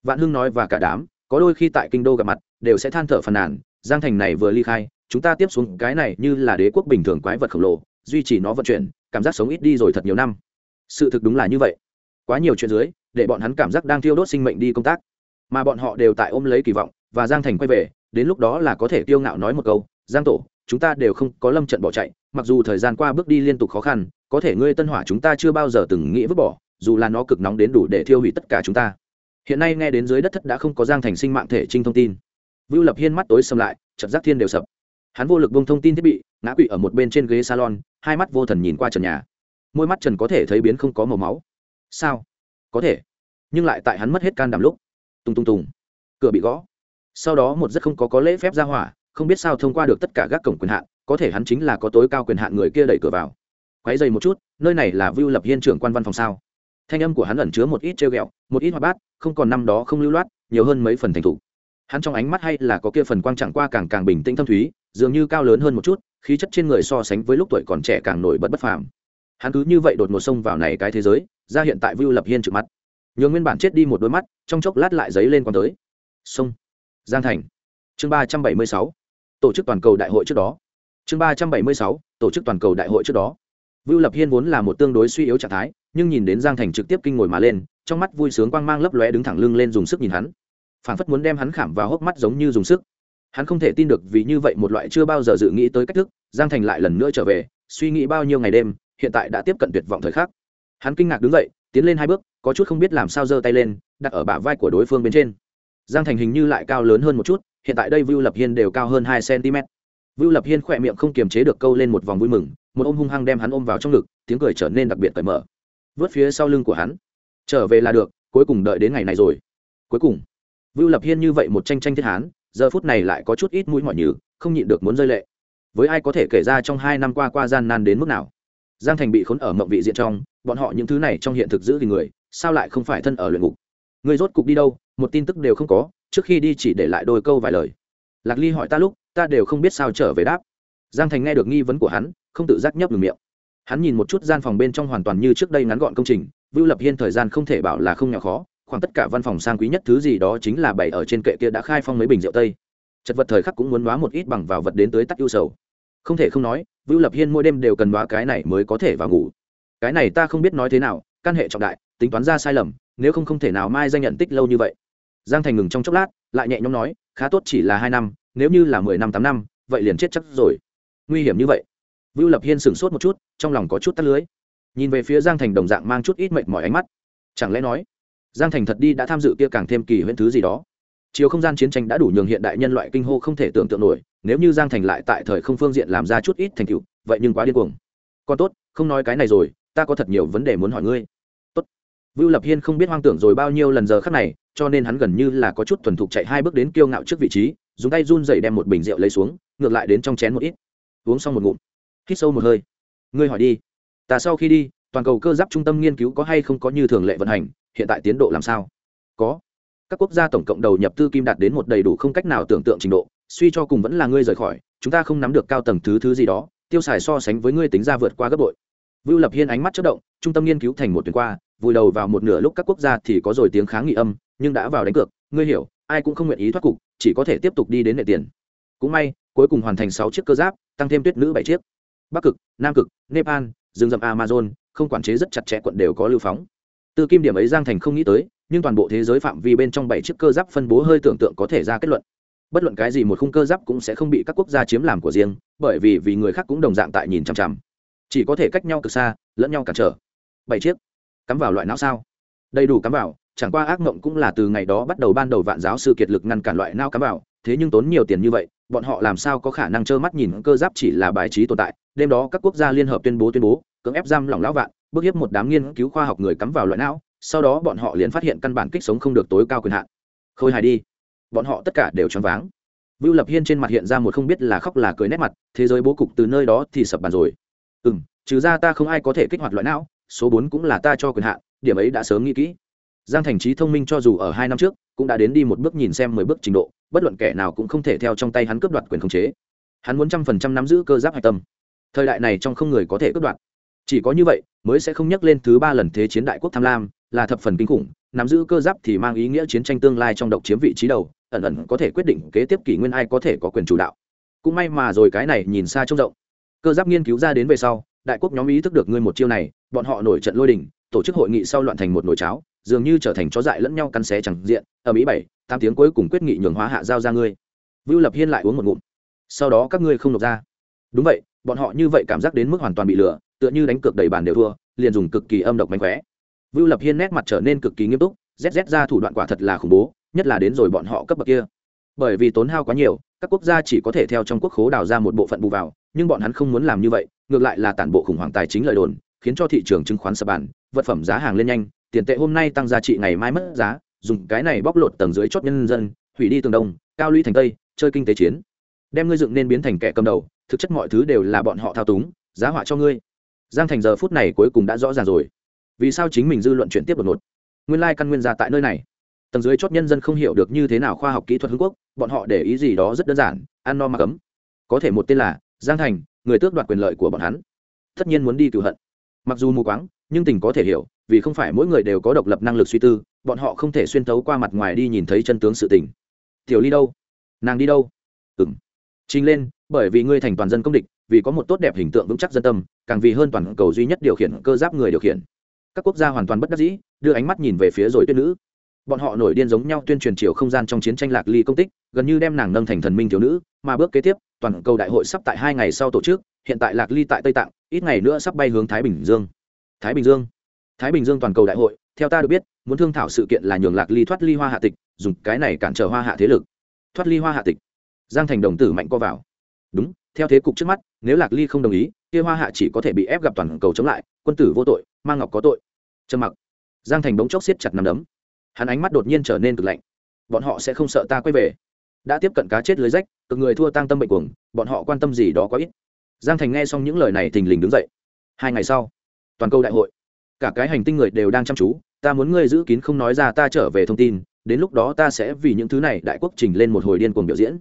Vạn hưng nói và cả đám, có đôi khi tại kinh đô gặp mặt, đều sẽ than thở phàn nàn, giang thành này vừa ly khai, chúng ta tiếp xuống cái này như là đế quốc bình thường quái vật khổng lồ, duy trì nó vận chuyển, cảm giác sống ít đi rồi thật nhiều năm. Sự thực đúng là như vậy. Quá nhiều chuyện dưới để bọn hắn cảm giác đang thiêu đốt sinh mệnh đi công tác. Mà bọn họ đều tại ôm lấy kỳ vọng, và giang thành quay về, đến lúc đó là có thể tiêu ngạo nói một câu, giang tổ, chúng ta đều không có lâm trận bỏ chạy, mặc dù thời gian qua bước đi liên tục khó khăn, có thể ngươi tân hỏa chúng ta chưa bao giờ từng nghĩ vứt bỏ, dù là nó cực nóng đến đủ để thiêu hủy tất cả chúng ta. Hiện nay nghe đến dưới đất thất đã không có giang thành sinh mạng thể trinh thông tin. Vưu lập hiên mắt tối xâm lại chật giác thiên đều sập. Hắn vô lực bông thông tin thiết bị, ngã quỵ ở một bên trên ghế salon, hai mắt vô thần nhìn qua trần nhà. Môi mắt trần có thể thấy biến không có màu máu. Sao? Có thể. Nhưng lại tại hắn mất hết can đảm lúc. Tung tung tùng. Cửa bị gõ. Sau đó một rất không có có lễ phép ra hỏa, không biết sao thông qua được tất cả các cổng quyền hạn, có thể hắn chính là có tối cao quyền hạn người kia đẩy cửa vào. Quáy dày một chút, nơi này là vưu lập hiên trưởng quan văn phòng sao? Thanh âm của hắn ẩn chứa một ít trêu ghẹo, một ít hoạt bát, không còn năm đó không lưu loát, nhiều hơn mấy phần thành thục. Hắn trong ánh mắt hay là có kia phần quang chẳng qua càng càng bình tĩnh thâm thúy, dường như cao lớn hơn một chút, khí chất trên người so sánh với lúc tuổi còn trẻ càng nổi bật bất phàm. Hắn cứ như vậy đột ngột xông vào này cái thế giới ra hiện tại vưu lập hiên trực mắt nhường nguyên bản chết đi một đôi mắt, trong chốc lát lại giấy lên còn tới. Sông. Giang thành. Chương ba trăm bảy mươi sáu. Tổ chức toàn cầu đại hội trước đó. Chương ba trăm bảy mươi sáu. Tổ chức toàn cầu đại hội trước đó. Vưu lập hiên vốn là một tương đối suy yếu trạng thái, nhưng nhìn đến giang thành trực tiếp kinh ngồi mà lên, trong mắt vui sướng quang mang lấp lóe đứng thẳng lưng lên dùng sức nhìn hắn. Phản phất muốn đem hắn khảm vào hốc mắt giống như dùng sức. Hắn không thể tin được vì như vậy một loại chưa bao giờ dự nghĩ tới cách thức, giang thành lại lần nữa trở về, suy nghĩ bao nhiêu ngày đêm, hiện tại đã tiếp cận tuyệt vọng thời khắc hắn kinh ngạc đứng dậy, tiến lên hai bước, có chút không biết làm sao giơ tay lên, đặt ở bả vai của đối phương bên trên. Giang thành hình như lại cao lớn hơn một chút, hiện tại đây vưu lập hiên đều cao hơn hai cm vưu lập hiên khỏe miệng không kiềm chế được câu lên một vòng vui mừng, một ôm hung hăng đem hắn ôm vào trong ngực, tiếng cười trở nên đặc biệt cởi mở. Vớt phía sau lưng của hắn. Trở về là được, cuối cùng đợi đến ngày này rồi. Cuối cùng, vưu lập hiên như vậy một tranh tranh thiết hán, giờ phút này lại có chút ít mũi mỏi nhừ, không nhịn được muốn rơi lệ. Với ai có thể kể ra trong hai năm qua qua gian nan đến mức nào? Giang thành bị khốn ở mộng vị diện trong, bọn họ những thứ này trong hiện thực giữ thì người, sao lại không phải thân ở luyện ngục? Người rốt cục đi đâu? Một tin tức đều không có, trước khi đi chỉ để lại đôi câu vài lời. Lạc ly hỏi ta lúc, ta đều không biết sao trở về đáp. Giang thành nghe được nghi vấn của hắn, không tự giác nhấp ngừng miệng. Hắn nhìn một chút gian phòng bên trong hoàn toàn như trước đây ngắn gọn công trình, vưu lập hiên thời gian không thể bảo là không nhỏ khó, khoảng tất cả văn phòng sang quý nhất thứ gì đó chính là bày ở trên kệ kia đã khai phong mấy bình rượu tây. Chật vật thời khắc cũng muốn hóa một ít bằng vào vật đến tới tắt ưu sầu. Không thể không nói vưu lập hiên mỗi đêm đều cần đoá cái này mới có thể vào ngủ. Cái này ta không biết nói thế nào, căn hệ trọng đại, tính toán ra sai lầm, nếu không không thể nào mai danh nhận tích lâu như vậy. Giang thành ngừng trong chốc lát, lại nhẹ nhõm nói, khá tốt chỉ là hai năm, nếu như là mười năm, tám năm, vậy liền chết chắc rồi. Nguy hiểm như vậy. Vưu lập hiên sửng sốt một chút, trong lòng có chút tắt lưới. Nhìn về phía giang thành đồng dạng mang chút ít mệt mỏi ánh mắt. Chẳng lẽ nói, giang thành thật đi đã tham dự kia càng thêm kỳ huyễn thứ gì đó? Chiều không gian chiến tranh đã đủ nhường hiện đại nhân loại kinh hô không thể tưởng tượng nổi, nếu như giang thành lại tại thời không phương diện làm ra chút ít thành tựu, vậy nhưng quá điên cuồng. Còn tốt, không nói cái này rồi, ta có thật nhiều vấn đề muốn hỏi ngươi. Tốt. Vưu lập hiên không biết hoang tưởng rồi bao nhiêu lần giờ khắc này, cho nên hắn gần như là có chút thuần thục chạy hai bước đến kiêu ngạo trước vị trí, dùng tay run dậy đem một bình rượu lấy xuống, ngược lại đến trong chén một ít. Uống xong một ngụm. Hít sâu một hơi. Ngươi hỏi đi. Ta sau khi đi, toàn cầu cơ giáp trung tâm nghiên cứu có hay không có như thường lệ vận hành, hiện tại tiến độ làm sao? Có các quốc gia tổng cộng đầu nhập tư kim đạt đến một đầy đủ không cách nào tưởng tượng trình độ, suy cho cùng vẫn là ngươi rời khỏi, chúng ta không nắm được cao tầng thứ thứ gì đó, tiêu xài so sánh với ngươi tính ra vượt qua gấp bội. Vưu lập hiên ánh mắt chất động, trung tâm nghiên cứu thành một tuyến qua, vùi đầu vào một nửa lúc các quốc gia thì có rồi tiếng kháng nghị âm, nhưng đã vào đánh cược, ngươi hiểu, ai cũng không nguyện ý thoát cục, chỉ có thể tiếp tục đi đến nệ tiền. Cũng may, cuối cùng hoàn thành sáu chiếc cơ giáp, tăng thêm tuyết nữ bảy chiếc. Bắc cực, nam cực, nepal, rừng rậm amazon, không quản chế rất chặt chẽ quận đều có lưu phóng. Từ kim điểm ấy giang thành không nghĩ tới nhưng toàn bộ thế giới phạm vi bên trong bảy chiếc cơ giáp phân bố hơi tưởng tượng có thể ra kết luận. Bất luận cái gì một khung cơ giáp cũng sẽ không bị các quốc gia chiếm làm của riêng, bởi vì vì người khác cũng đồng dạng tại nhìn chằm chằm. Chỉ có thể cách nhau cực xa, lẫn nhau cản trở. Bảy chiếc. Cắm vào loại não sao? Đầy đủ cắm vào, chẳng qua ác mộng cũng là từ ngày đó bắt đầu ban đầu vạn giáo sư kiệt lực ngăn cản loại não cắm vào, thế nhưng tốn nhiều tiền như vậy, bọn họ làm sao có khả năng trơ mắt nhìn cơ giáp chỉ là bài trí tồn tại. Đêm đó các quốc gia liên hợp tuyên bố tuyên bố, cưỡng ép giam lỏng lão vạn, bức hiếp một đám nghiên cứu khoa học người cắm vào loại não sau đó bọn họ liền phát hiện căn bản kích sống không được tối cao quyền hạn. Khôi hài đi. Bọn họ tất cả đều choáng váng. Vưu lập hiên trên mặt hiện ra một không biết là khóc là cười nét mặt, thế giới bố cục từ nơi đó thì sập bàn rồi. Ừ m trừ ra ta không ai có thể kích hoạt loại não, số bốn cũng là ta cho quyền hạn, điểm ấy đã sớm nghĩ kỹ. Giang thành trí thông minh cho dù ở hai năm trước, cũng đã đến đi một bước nhìn xem mười bước trình độ, bất luận kẻ nào cũng không thể theo trong tay hắn cướp đoạt quyền khống chế. Hắn muốn trăm phần trăm nắm giữ cơ giáp hạch tâm. Thời đại này trong không người có thể cướp đoạt. Chỉ có như vậy, mới sẽ không nhắc lên thứ ba lần thế chiến đại quốc tham lam là thập phần kinh khủng, nắm giữ cơ giáp thì mang ý nghĩa chiến tranh tương lai trong độc chiếm vị trí đầu, ẩn ẩn có thể quyết định kế tiếp kỷ nguyên ai có thể có quyền chủ đạo. Cũng may mà rồi cái này nhìn xa trông rộng. Cơ giáp nghiên cứu ra đến về sau, đại quốc nhóm ý thức được ngươi một chiêu này, bọn họ nổi trận lôi đình, tổ chức hội nghị sau loạn thành một nồi cháo, dường như trở thành chó dại lẫn nhau căn xé chẳng diện, ở mỹ bảy, tám tiếng cuối cùng quyết nghị nhường hóa hạ giao ra ngươi. Vưu lập hiên lại uống một ngụm. Sau đó các ngươi không nộp ra. Đúng vậy, bọn họ như vậy cảm giác đến mức hoàn toàn bị lừa, tựa như đánh cược đầy bàn đều thua, liền dùng cực kỳ âm độc mánh khóe vưu lập hiên nét mặt trở nên cực kỳ nghiêm túc rét ra thủ đoạn quả thật là khủng bố, nhất là đến rồi bọn họ cấp bậc kia. Bởi vì tốn hao quá nhiều, các quốc gia chỉ có thể theo trong quốc khố đào ra một bộ phận bù vào, nhưng bọn hắn không muốn làm như vậy, ngược lại là tản bộ khủng hoảng tài chính lời đồn, khiến cho thị trường chứng khoán sập bàn, vật phẩm giá hàng lên nhanh, tiền tệ hôm nay tăng giá trị ngày mai mất giá, dùng cái này bóc lột tầng dưới chót nhân dân, hủy đi tường đông, cao lũy thành tây, chơi kinh tế chiến. Đem ngươi dựng nên biến thành kẻ cầm đầu, thực chất mọi thứ đều là bọn họ thao túng, giá họa cho ngươi. Giang thành giờ phút này cuối cùng đã rõ ràng rồi vì sao chính mình dư luận chuyển tiếp đột ngột? Nguyên lai căn nguyên ra tại nơi này. Tầng dưới chót nhân dân không hiểu được như thế nào khoa học kỹ thuật hưng quốc, bọn họ để ý gì đó rất đơn giản, ăn no mặc ấm có thể một tên là giang thành, người tước đoạt quyền lợi của bọn hắn. Tất nhiên muốn đi cựu hận. Mặc dù mù quáng, nhưng tình có thể hiểu, vì không phải mỗi người đều có độc lập năng lực suy tư, bọn họ không thể xuyên tấu qua mặt ngoài đi nhìn thấy chân tướng sự tình. Tiểu ly đâu? Nàng đi đâu? Ừng trình lên, bởi vì ngươi thành toàn dân công địch, vì có một tốt đẹp hình tượng vững chắc dân tâm, càng vì hơn toàn cầu duy nhất điều khiển cơ giáp người điều khiển các quốc gia hoàn toàn bất đắc dĩ, đưa ánh mắt nhìn về phía rồi tuyết nữ. Bọn họ nổi điên giống nhau tuyên truyền chiều không gian trong chiến tranh lạc ly công tích, gần như đem nàng nâng thành thần minh thiếu nữ, mà bước kế tiếp, toàn cầu đại hội sắp tại hai ngày sau tổ chức, hiện tại lạc ly tại tây tạng, ít ngày nữa sắp bay hướng thái bình dương. Thái bình dương. Thái bình dương toàn cầu đại hội, theo ta được biết, muốn thương thảo sự kiện là nhường lạc ly thoát ly hoa hạ tịch, dùng cái này cản trở hoa hạ thế lực. Thoát ly hoa hạ tịch. Giang thành đồng tử mạnh co vào. Đúng, theo thế cục trước mắt, nếu lạc ly không đồng ý, kia hoa hạ chỉ có thể bị ép gặp toàn cầu chống lại, quân tử vô tội mang ngọc có tội. Trầm mặc. Giang thành bỗng chốc siết chặt nằm đấm. Hắn ánh mắt đột nhiên trở nên cực lạnh. Bọn họ sẽ không sợ ta quay về. Đã tiếp cận cá chết lưới rách, cực người thua tăng tâm bệnh cuồng, bọn họ quan tâm gì đó quá ít. Giang thành nghe xong những lời này thình lình đứng dậy. Hai ngày sau, toàn cầu đại hội. Cả cái hành tinh người đều đang chăm chú, ta muốn ngươi giữ kín không nói ra ta trở về thông tin, đến lúc đó ta sẽ vì những thứ này đại quốc trình lên một hồi điên cuồng biểu diễn.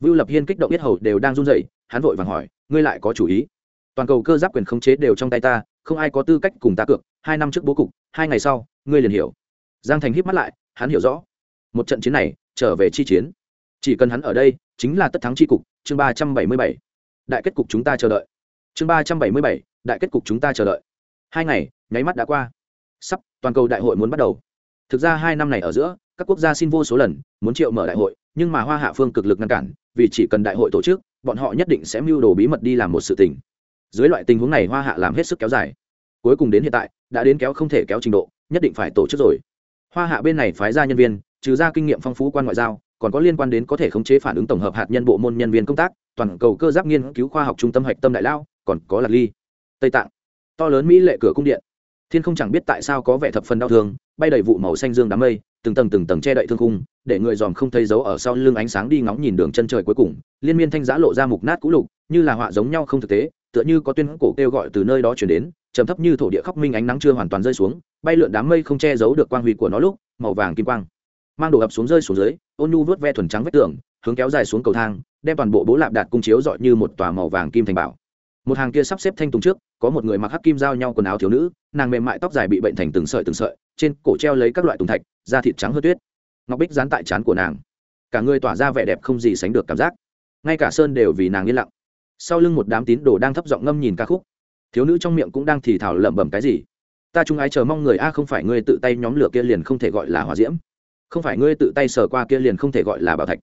Vưu lập hiên kích động biết hầu đều đang run rẩy, hắn vội vàng hỏi, ngươi lại có chủ ý? Toàn cầu cơ giáp quyền khống chế đều trong tay ta không ai có tư cách cùng ta cược, hai năm trước bố cục, hai ngày sau, ngươi liền hiểu. Giang thành híp mắt lại, hắn hiểu rõ. Một trận chiến này, trở về chi chiến. Chỉ cần hắn ở đây, chính là tất thắng chi cục, chương ba trăm bảy mươi bảy. Đại kết cục chúng ta chờ đợi. Chương ba trăm bảy mươi bảy, đại kết cục chúng ta chờ đợi. Hai ngày, nháy mắt đã qua. Sắp, toàn cầu đại hội muốn bắt đầu. Thực ra hai năm này ở giữa, các quốc gia xin vô số lần, muốn triệu mở đại hội, nhưng mà hoa hạ phương cực lực ngăn cản, vì chỉ cần đại hội tổ chức, bọn họ nhất định sẽ mưu đồ bí mật đi làm một sự tình dưới loại tình huống này hoa hạ làm hết sức kéo dài. Cuối cùng đến hiện tại, đã đến kéo không thể kéo trình độ, nhất định phải tổ chức rồi. Hoa hạ bên này phái ra nhân viên, trừ ra kinh nghiệm phong phú quan ngoại giao, còn có liên quan đến có thể khống chế phản ứng tổng hợp hạt nhân bộ môn nhân viên công tác, toàn cầu cơ giáp nghiên cứu khoa học trung tâm hạch tâm đại lao, còn có lạc ly, tây tạng. To lớn mỹ lệ cửa cung điện. Thiên không chẳng biết tại sao có vẻ thập phần đau thương, bay đầy vụ màu xanh dương đám mây, từng tầng từng tầng che đậy thương khung, để người dòm không thấy dấu ở sau lưng ánh sáng đi ngóng nhìn đường chân trời cuối cùng, liên miên thanh giã lộ ra mục nát cũ lục, như là họa giống nhau không thực tế tựa như có tuyên cổ kêu gọi từ nơi đó chuyển đến, trầm thấp như thổ địa khóc minh ánh nắng chưa hoàn toàn rơi xuống, bay lượn đám mây không che giấu được quang huy của nó lúc, màu vàng kim quang. Mang đồ ập xuống rơi xuống dưới, ôn nhu vớt ve thuần trắng vết tường, hướng kéo dài xuống cầu thang, đem toàn bộ bố lạp đạt cung chiếu dọi như một tòa màu vàng kim thành bảo. Một hàng kia sắp xếp thanh tùng trước, có một người mặc hắc kim giao nhau quần áo thiếu nữ, nàng mềm mại tóc dài bị bệnh thành từng sợi từng sợi, trên cổ treo lấy các loại tùng thạch, da thịt trắng hơi tuyết. Ngọc bích dán tại trán của nàng. Cả người tỏa ra vẻ đẹp không gì sánh được cảm giác. Ngay cả sơn đều vì nàng yên lặng sau lưng một đám tín đồ đang thấp giọng ngâm nhìn ca khúc. Thiếu nữ trong miệng cũng đang thì thảo lẩm bẩm cái gì? Ta chung ái chờ mong người a, không phải ngươi tự tay nhóm lửa kia liền không thể gọi là hòa diễm. Không phải ngươi tự tay sờ qua kia liền không thể gọi là bảo thạch.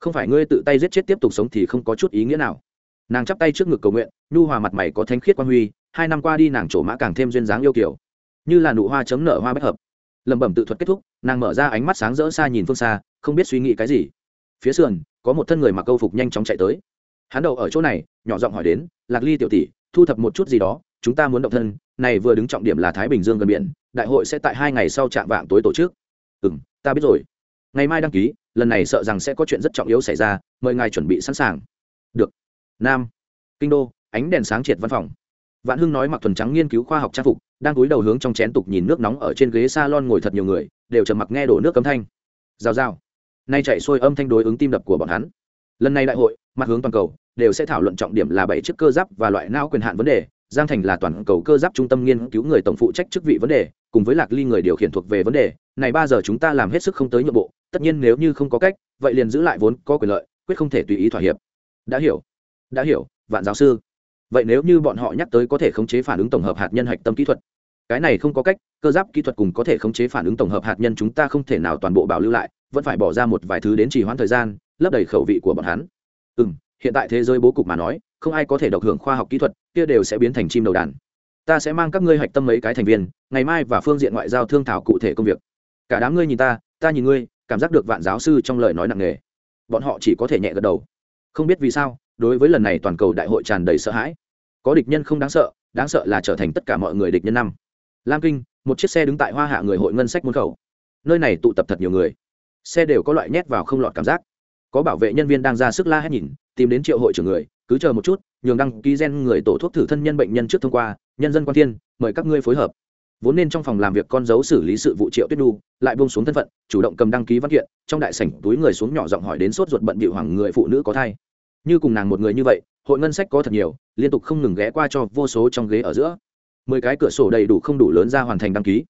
Không phải ngươi tự tay giết chết tiếp tục sống thì không có chút ý nghĩa nào. Nàng chắp tay trước ngực cầu nguyện, nhu hòa mặt mày có thánh khiết quan huy, hai năm qua đi nàng trổ mã càng thêm duyên dáng yêu kiểu như là nụ hoa chấm nở hoa bất hợp. Lẩm bẩm tự thuật kết thúc, nàng mở ra ánh mắt sáng rỡ xa nhìn phương xa, không biết suy nghĩ cái gì. Phía sườn, có một thân người mặc câu phục nhanh chóng chạy tới hắn đầu ở chỗ này, nhỏ giọng hỏi đến, lạc ly tiểu tỷ, thu thập một chút gì đó, chúng ta muốn động thân, này vừa đứng trọng điểm là thái bình dương gần biển, đại hội sẽ tại hai ngày sau trạm vạng tối tổ chức. Ừ m ta biết rồi. Ngày mai đăng ký, lần này sợ rằng sẽ có chuyện rất trọng yếu xảy ra, mời ngài chuẩn bị sẵn sàng. Được. Nam. Kinh đô, ánh đèn sáng triệt văn phòng. Vạn hưng nói mặc thuần trắng nghiên cứu khoa học trang phục, đang cúi đầu hướng trong chén tục nhìn nước nóng ở trên ghế s a lon ngồi thật nhiều người, đều trầm mặc nghe đổ nước cấm thanh. Rào rào. Nay chạy xuôi âm thanh đối ứng tim đập của bọn hắn. Lần này đại hội mặt hướng toàn cầu, đều sẽ thảo luận trọng điểm là bảy chiếc cơ giáp và loại não quyền hạn vấn đề. Giang thành là toàn cầu cơ giáp trung tâm nghiên cứu người tổng phụ trách chức vị vấn đề, cùng với lạc ly người điều khiển thuộc về vấn đề. Này ba giờ chúng ta làm hết sức không tới nhượng bộ, tất nhiên nếu như không có cách, vậy liền giữ lại vốn có quyền lợi, quyết không thể tùy ý thỏa hiệp. Đã hiểu. Đã hiểu, vạn giáo sư. Vậy nếu như bọn họ nhắc tới có thể khống chế phản ứng tổng hợp hạt nhân hạch tâm kỹ thuật, cái này không có cách, cơ giáp kỹ thuật cùng có thể khống chế phản ứng tổng hợp hạt nhân chúng ta không thể nào toàn bộ bảo lưu lại, vẫn phải bỏ ra một vài thứ đến trì hoãn thời gian, lấp đầy khẩu vị của bọn hắn ừ m hiện tại thế giới bố cục mà nói, không ai có thể độc hưởng khoa học kỹ thuật, kia đều sẽ biến thành chim đầu đàn. Ta sẽ mang các ngươi hạch tâm mấy cái thành viên, ngày mai và phương diện ngoại giao thương thảo cụ thể công việc. Cả đám ngươi nhìn ta ta nhìn ngươi, cảm giác được vạn giáo sư trong lời nói nặng nề. Bọn họ chỉ có thể nhẹ gật đầu. Không biết vì sao, đối với lần này toàn cầu đại hội tràn đầy sợ hãi. Có địch nhân không đáng sợ đáng sợ là trở thành tất cả mọi người địch nhân năm. Lam kinh, một chiếc xe đứng tại hoa hạ người hội ngân sách môn khẩu. Nơi này tụ tập thật nhiều người. Xe đều có loại nhét vào không lọt cảm giác có bảo vệ nhân viên đang ra sức la hét nhìn, tìm đến triệu hội trưởng người, cứ chờ một chút, nhường đăng ký gen người tổ thuốc thử thân nhân bệnh nhân trước thông qua, nhân dân quan thiên, mời các ngươi phối hợp. Vốn nên trong phòng làm việc con dấu xử lý sự vụ triệu tuyết đu lại buông xuống thân phận, chủ động cầm đăng ký văn kiện, trong đại sảnh túi người xuống nhỏ giọng hỏi đến sốt ruột bận bịu hoàng người phụ nữ có thai. Như cùng nàng một người như vậy, hội ngân sách có thật nhiều, liên tục không ngừng ghé qua cho vô số trong ghế ở giữa. Mười cái cửa sổ đầy đủ không đủ lớn ra hoàn thành đăng ký.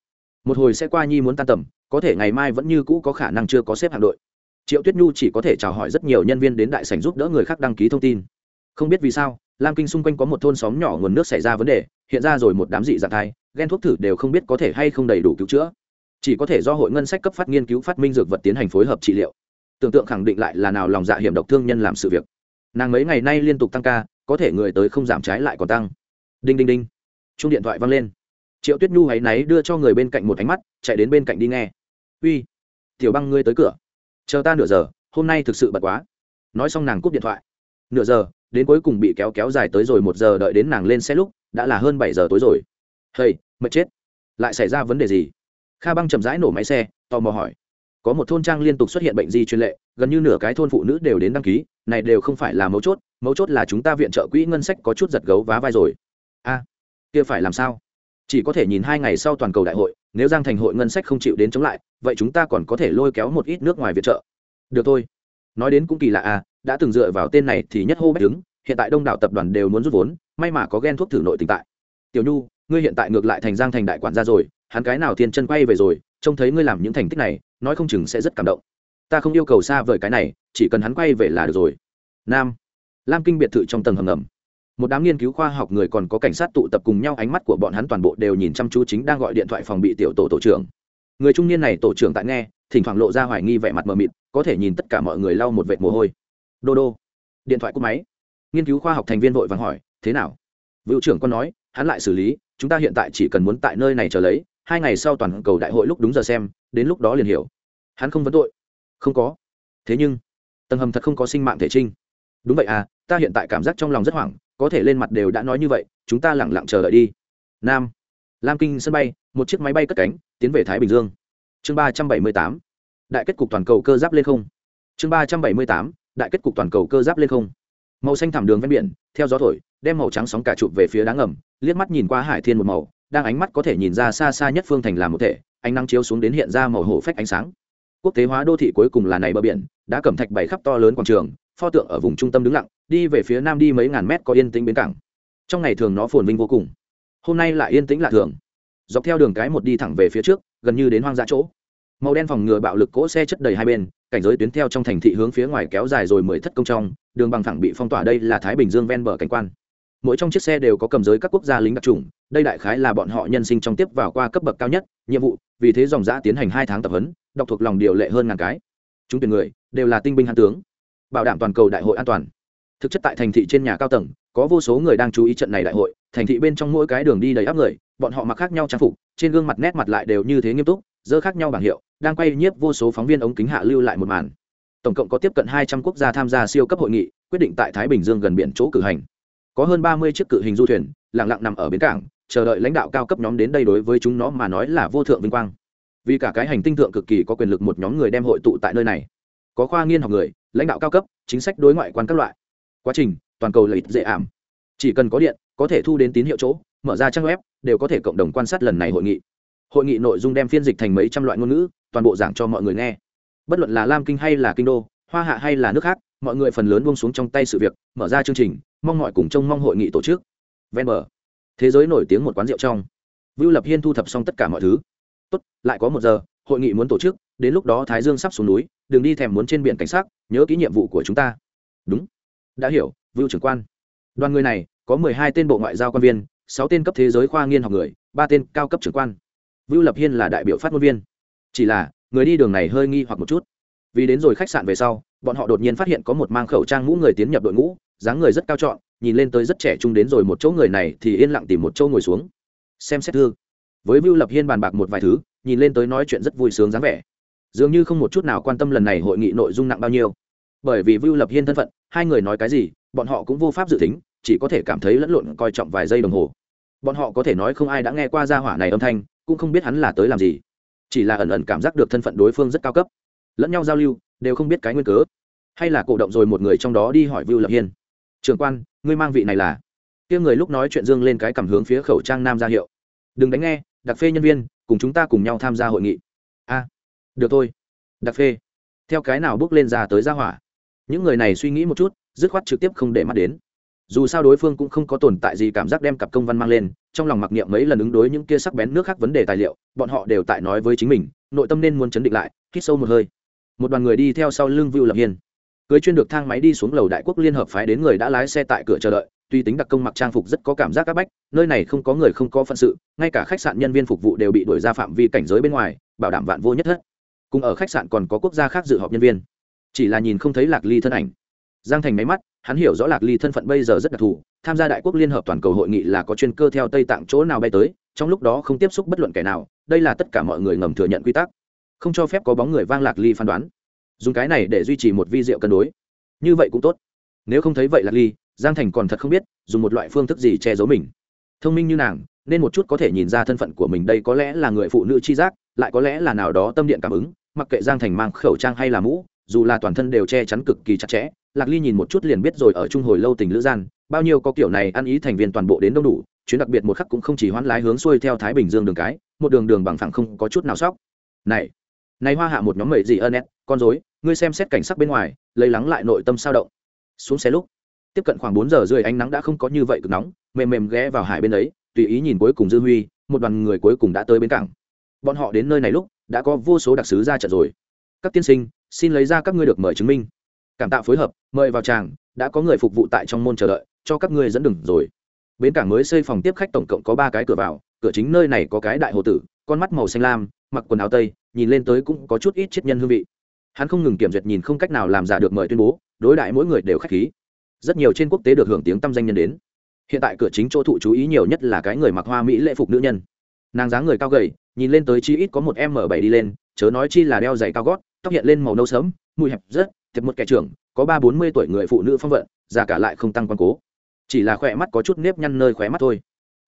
Một hồi sẽ qua nhi muốn tan tầm, có thể ngày mai vẫn như cũ có khả năng chưa có xếp hạng đội triệu tuyết nhu chỉ có thể chào hỏi rất nhiều nhân viên đến đại sảnh giúp đỡ người khác đăng ký thông tin. Không biết vì sao, lam kinh xung quanh có một thôn xóm nhỏ nguồn nước xảy ra vấn đề, hiện ra rồi một đám dị dạng thai ghen thuốc thử đều không biết có thể hay không đầy đủ cứu chữa. Chỉ có thể do hội ngân sách cấp phát nghiên cứu phát minh dược vật tiến hành phối hợp trị liệu. Tưởng tượng khẳng định lại là nào lòng dạ hiểm độc thương nhân làm sự việc. Nàng mấy ngày nay liên tục tăng ca, có thể người tới không giảm trái lại còn tăng. Đinh đinh đinh. Chung điện thoại văng lên. Triệu tuyết nhu hay náy đưa cho người bên cạnh một ánh mắt, chạy đến bên cạnh đi nghe. Uy, tiểu băng ngươi tới cửa chờ ta nửa giờ, hôm nay thực sự bật quá. Nói xong nàng cúp điện thoại. Nửa giờ, đến cuối cùng bị kéo kéo dài tới rồi một giờ đợi đến nàng lên xe lúc, đã là hơn bảy giờ tối rồi. Hey, mệt chết. Lại xảy ra vấn đề gì? Kha băng chậm rãi nổ máy xe, tò mò hỏi. Có một thôn trang liên tục xuất hiện bệnh di truyền lệ, gần như nửa cái thôn phụ nữ đều đến đăng ký, này đều không phải là mấu chốt mấu chốt là chúng ta viện trợ quỹ ngân sách có chút giật gấu vá vai rồi. A, kia phải làm sao? Chỉ có thể nhìn hai ngày sau toàn cầu đại hội nếu giang thành hội ngân sách không chịu đến chống lại, vậy chúng ta còn có thể lôi kéo một ít nước ngoài viện trợ. Được thôi. Nói đến cũng kỳ lạ à đã từng dựa vào tên này thì nhất hô bách đứng, hiện tại đông đảo tập đoàn đều muốn rút vốn, may mà có ghen thuốc thử nội tình tại. Tiểu nhu, ngươi hiện tại ngược lại thành giang thành đại quản gia rồi, hắn cái nào thiên chân quay về rồi, trông thấy ngươi làm những thành tích này, nói không chừng sẽ rất cảm động. Ta không yêu cầu xa vời cái này, chỉ cần hắn quay về là được rồi. Nam. Lam kinh biệt thự trong tầng hầm ngầm một đám nghiên cứu khoa học người còn có cảnh sát tụ tập cùng nhau, ánh mắt của bọn hắn toàn bộ đều nhìn chăm chú chính đang gọi điện thoại phòng bị tiểu tổ tổ trưởng. Người trung niên này tổ trưởng tại nghe, thỉnh thoảng lộ ra hoài nghi vẻ mặt mờ mịt, có thể nhìn tất cả mọi người lau một vệt mồ hôi. Đô đô, điện thoại cúp máy. Nghiên cứu khoa học thành viên vội vàng hỏi, thế nào? Vụ trưởng con nói, hắn lại xử lý, chúng ta hiện tại chỉ cần muốn tại nơi này chờ lấy, hai ngày sau toàn cầu đại hội lúc đúng giờ xem, đến lúc đó liền hiểu. Hắn không vấn tội. Không có. Thế nhưng, tầng hầm thật không có sinh mạng thể trinh. Đúng vậy à ta hiện tại cảm giác trong lòng rất hoảng có thể lên mặt đều đã nói như vậy, chúng ta lẳng lặng chờ đợi đi. Nam. Lam kinh sân bay, một chiếc máy bay cất cánh, tiến về thái bình dương. Chương ba trăm bảy mươi tám. Đại kết cục toàn cầu cơ giáp lên không. Chương ba trăm bảy mươi tám. Đại kết cục toàn cầu cơ giáp lên không. Màu xanh thảm đường ven biển, theo gió thổi, đem màu trắng sóng cả chụp về phía đá ngầm, liếc mắt nhìn qua hải thiên một màu, đang ánh mắt có thể nhìn ra xa xa nhất phương thành làm một thể, ánh nắng chiếu xuống đến hiện ra màu hổ phách ánh sáng. Quốc tế hóa đô thị cuối cùng là này bờ biển, đã cầm thạch bảy khắp to lớn quảng trường pho tượng ở vùng trung tâm đứng lặng, đi về phía nam đi mấy ngàn mét có yên tĩnh bến cảng. Trong ngày thường nó phồn vinh vô cùng. Hôm nay lại yên tĩnh lạ thường. Dọc theo đường cái một đi thẳng về phía trước, gần như đến hoang dã chỗ. Màu đen phòng ngừa bạo lực cỗ xe chất đầy hai bên, cảnh giới tuyến theo trong thành thị hướng phía ngoài kéo dài rồi mới thất công trong, đường bằng thẳng bị phong tỏa đây là thái bình dương ven bờ cảnh quan. Mỗi trong chiếc xe đều có cầm giới các quốc gia lính đặc trùng đây đại khái là bọn họ nhân sinh trong tiếp vào qua cấp bậc cao nhất, nhiệm vụ, vì thế dòng giã tiến hành hai tháng tập huấn, đọc thuộc lòng điều lệ hơn ngàn cái. Chúng tuyển người đều là tinh binh hạ tướng bảo đảm toàn cầu đại hội an toàn. Thực chất tại thành thị trên nhà cao tầng, có vô số người đang chú ý trận này đại hội, thành thị bên trong mỗi cái đường đi đầy áp người, bọn họ mặc khác nhau trang phục, trên gương mặt nét mặt lại đều như thế nghiêm túc, dơ khác nhau bảng hiệu, đang quay nhiếp vô số phóng viên ống kính hạ lưu lại một màn. Tổng cộng có tiếp cận hai trăm quốc gia tham gia siêu cấp hội nghị, quyết định tại thái bình dương gần biển chỗ cử hành. Có hơn ba mươi chiếc cự hình du thuyền, lặng lặng nằm ở bến cảng, chờ đợi lãnh đạo cao cấp nhóm đến đây đối với chúng nó mà nói là vô thượng vinh quang. Vì cả cái hành tinh thượng cực kỳ có quyền lực một nhóm người đem hội tụ tại nơi này. Có khoa nghiên học người lãnh đạo cao cấp, chính sách đối ngoại quan các loại. Quá trình, toàn cầu lợi dễ ảm. Chỉ cần có điện, có thể thu đến tín hiệu chỗ, mở ra trang web, đều có thể cộng đồng quan sát lần này hội nghị. Hội nghị nội dung đem phiên dịch thành mấy trăm loại ngôn ngữ, toàn bộ giảng cho mọi người nghe. Bất luận là lam kinh hay là kinh đô, hoa hạ hay là nước khác, mọi người phần lớn buông xuống trong tay sự việc, mở ra chương trình, mong mọi cùng trông mong hội nghị tổ chức. Ven bờ, thế giới nổi tiếng một quán rượu trong. Vưu lập hiên thu thập xong tất cả mọi thứ. Tốt, lại có một giờ, hội nghị muốn tổ chức đến lúc đó thái dương sắp xuống núi, đừng đi thèm muốn trên biển cảnh sát nhớ kỹ nhiệm vụ của chúng ta. Đúng. Đã hiểu, vưu trưởng quan. Đoàn người này, có mười hai tên bộ ngoại giao quan viên, sáu tên cấp thế giới khoa nghiên học người, ba tên cao cấp trưởng quan. Vưu lập hiên là đại biểu phát ngôn viên. Chỉ là, người đi đường này hơi nghi hoặc một chút. Vì đến rồi khách sạn về sau, bọn họ đột nhiên phát hiện có một mang khẩu trang mũ người tiến nhập đội ngũ, dáng người rất cao trọn, nhìn lên tới rất trẻ trung đến rồi một chỗ người này thì yên lặng tìm một chỗ ngồi xuống. Xem xét thư. Với vưu lập hiên bàn bạc một vài thứ, nhìn lên tới nói chuyện rất vui sướng dáng vẻ dường như không một chút nào quan tâm lần này hội nghị nội dung nặng bao nhiêu. Bởi vì vưu lập hiên thân phận, hai người nói cái gì, bọn họ cũng vô pháp dự tính, chỉ có thể cảm thấy lẫn lộn coi trọng vài giây đồng hồ. Bọn họ có thể nói không ai đã nghe qua gia hỏa này âm thanh, cũng không biết hắn là tới làm gì. Chỉ là ẩn ẩn cảm giác được thân phận đối phương rất cao cấp. Lẫn nhau giao lưu, đều không biết cái nguyên cớ. Hay là cổ động rồi một người trong đó đi hỏi vưu lập hiên. Trường quan, ngươi mang vị này là? Kia người lúc nói chuyện dương lên cái cảm hướng phía khẩu trang nam ra hiệu. Đừng đánh nghe, đặc phê nhân viên, cùng chúng ta cùng nhau tham gia hội nghị được thôi. Đặc phê. Theo cái nào bước lên ra tới ra hỏa? Những người này suy nghĩ một chút, dứt khoát trực tiếp không để mắt đến. Dù sao đối phương cũng không có tồn tại gì cảm giác đem cặp công văn mang lên, trong lòng mặc niệm mấy lần ứng đối những kia sắc bén nước khác vấn đề tài liệu, bọn họ đều tại nói với chính mình, nội tâm nên muốn chấn định lại, hít sâu một hơi. Một đoàn người đi theo sau lưng vưu lập hiên. Cưới chuyên được thang máy đi xuống lầu đại quốc liên hợp phái đến người đã lái xe tại cửa chờ đợi, tuy tính đặc công mặc trang phục rất có cảm giác áp bách, nơi này không có người không có phận sự, ngay cả khách sạn nhân viên phục vụ đều bị đuổi ra phạm vi cảnh giới bên ngoài, bảo đảm vạn vô nhất thất cùng ở khách sạn còn có quốc gia khác dự họp nhân viên. Chỉ là nhìn không thấy lạc ly thân ảnh. Giang thành máy mắt, hắn hiểu rõ lạc ly thân phận bây giờ rất đặc thù, tham gia đại quốc liên hợp toàn cầu hội nghị là có chuyên cơ theo tây tạng chỗ nào bay tới, trong lúc đó không tiếp xúc bất luận kẻ nào, đây là tất cả mọi người ngầm thừa nhận quy tắc. Không cho phép có bóng người vang lạc ly phán đoán. Dùng cái này để duy trì một vi diệu cân đối. Như vậy cũng tốt. Nếu không thấy vậy lạc ly, giang thành còn thật không biết, dùng một loại phương thức gì che giấu mình. Thông minh như nàng, nên một chút có thể nhìn ra thân phận của mình đây có lẽ là người phụ nữ chi giác lại có lẽ là nào đó tâm điện cảm ứng, mặc kệ giang thành mang khẩu trang hay là mũ, dù là toàn thân đều che chắn cực kỳ chặt chẽ, lạc ly nhìn một chút liền biết rồi ở trung hồi lâu tình lữ gian, bao nhiêu có kiểu này ăn ý thành viên toàn bộ đến đông đủ, chuyến đặc biệt một khắc cũng không chỉ hoãn lái hướng xuôi theo thái bình dương đường cái, một đường đường bằng phẳng không có chút nào sóc. Này này hoa hạ một nhóm mậy gì ân ép con dối ngươi xem xét cảnh sắc bên ngoài, lấy lắng lại nội tâm sao động. Xuống xe lúc, tiếp cận khoảng bốn giờ rưỡi ánh nắng đã không có như vậy cực nóng, mềm mềm ghé vào hải bên ấy, tùy ý nhìn cuối cùng dư huy, một đoàn người cuối cùng đã tới bến cảng bọn họ đến nơi này lúc, đã có vô số đặc sứ ra trận rồi. Các tiên sinh, xin lấy ra các ngươi được mời chứng minh. Cảm tạo phối hợp, mời vào tràng, đã có người phục vụ tại trong môn chờ đợi, cho các ngươi dẫn đường rồi. Bến cảng mới xây phòng tiếp khách tổng cộng có ba cái cửa vào, cửa chính nơi này có cái đại hồ tử, con mắt màu xanh lam, mặc quần áo tây, nhìn lên tới cũng có chút ít chết nhân hương vị. Hắn không ngừng kiểm duyệt nhìn không cách nào làm giả được mời tuyên bố, đối đại mỗi người đều k h á c h khí. Rất nhiều trên quốc tế được hưởng tiếng tâm danh nhân đến. Hiện tại cửa chính chỗ thụ chú ý nhiều nhất là cái người mặc hoa mỹ lễ phục nữ nhân nàng dáng người cao gầy, nhìn lên tới chi ít có một m bảy đi lên, chớ nói chi là đeo giày cao gót, tóc hiện lên màu nâu sớm mùi hẹp rất, thiệp một kẻ trưởng, có ba bốn mươi tuổi người phụ nữ phong vận, già cả lại không tăng quan cố. Chỉ là khỏe mắt có chút nếp nhăn nơi khóe mắt thôi.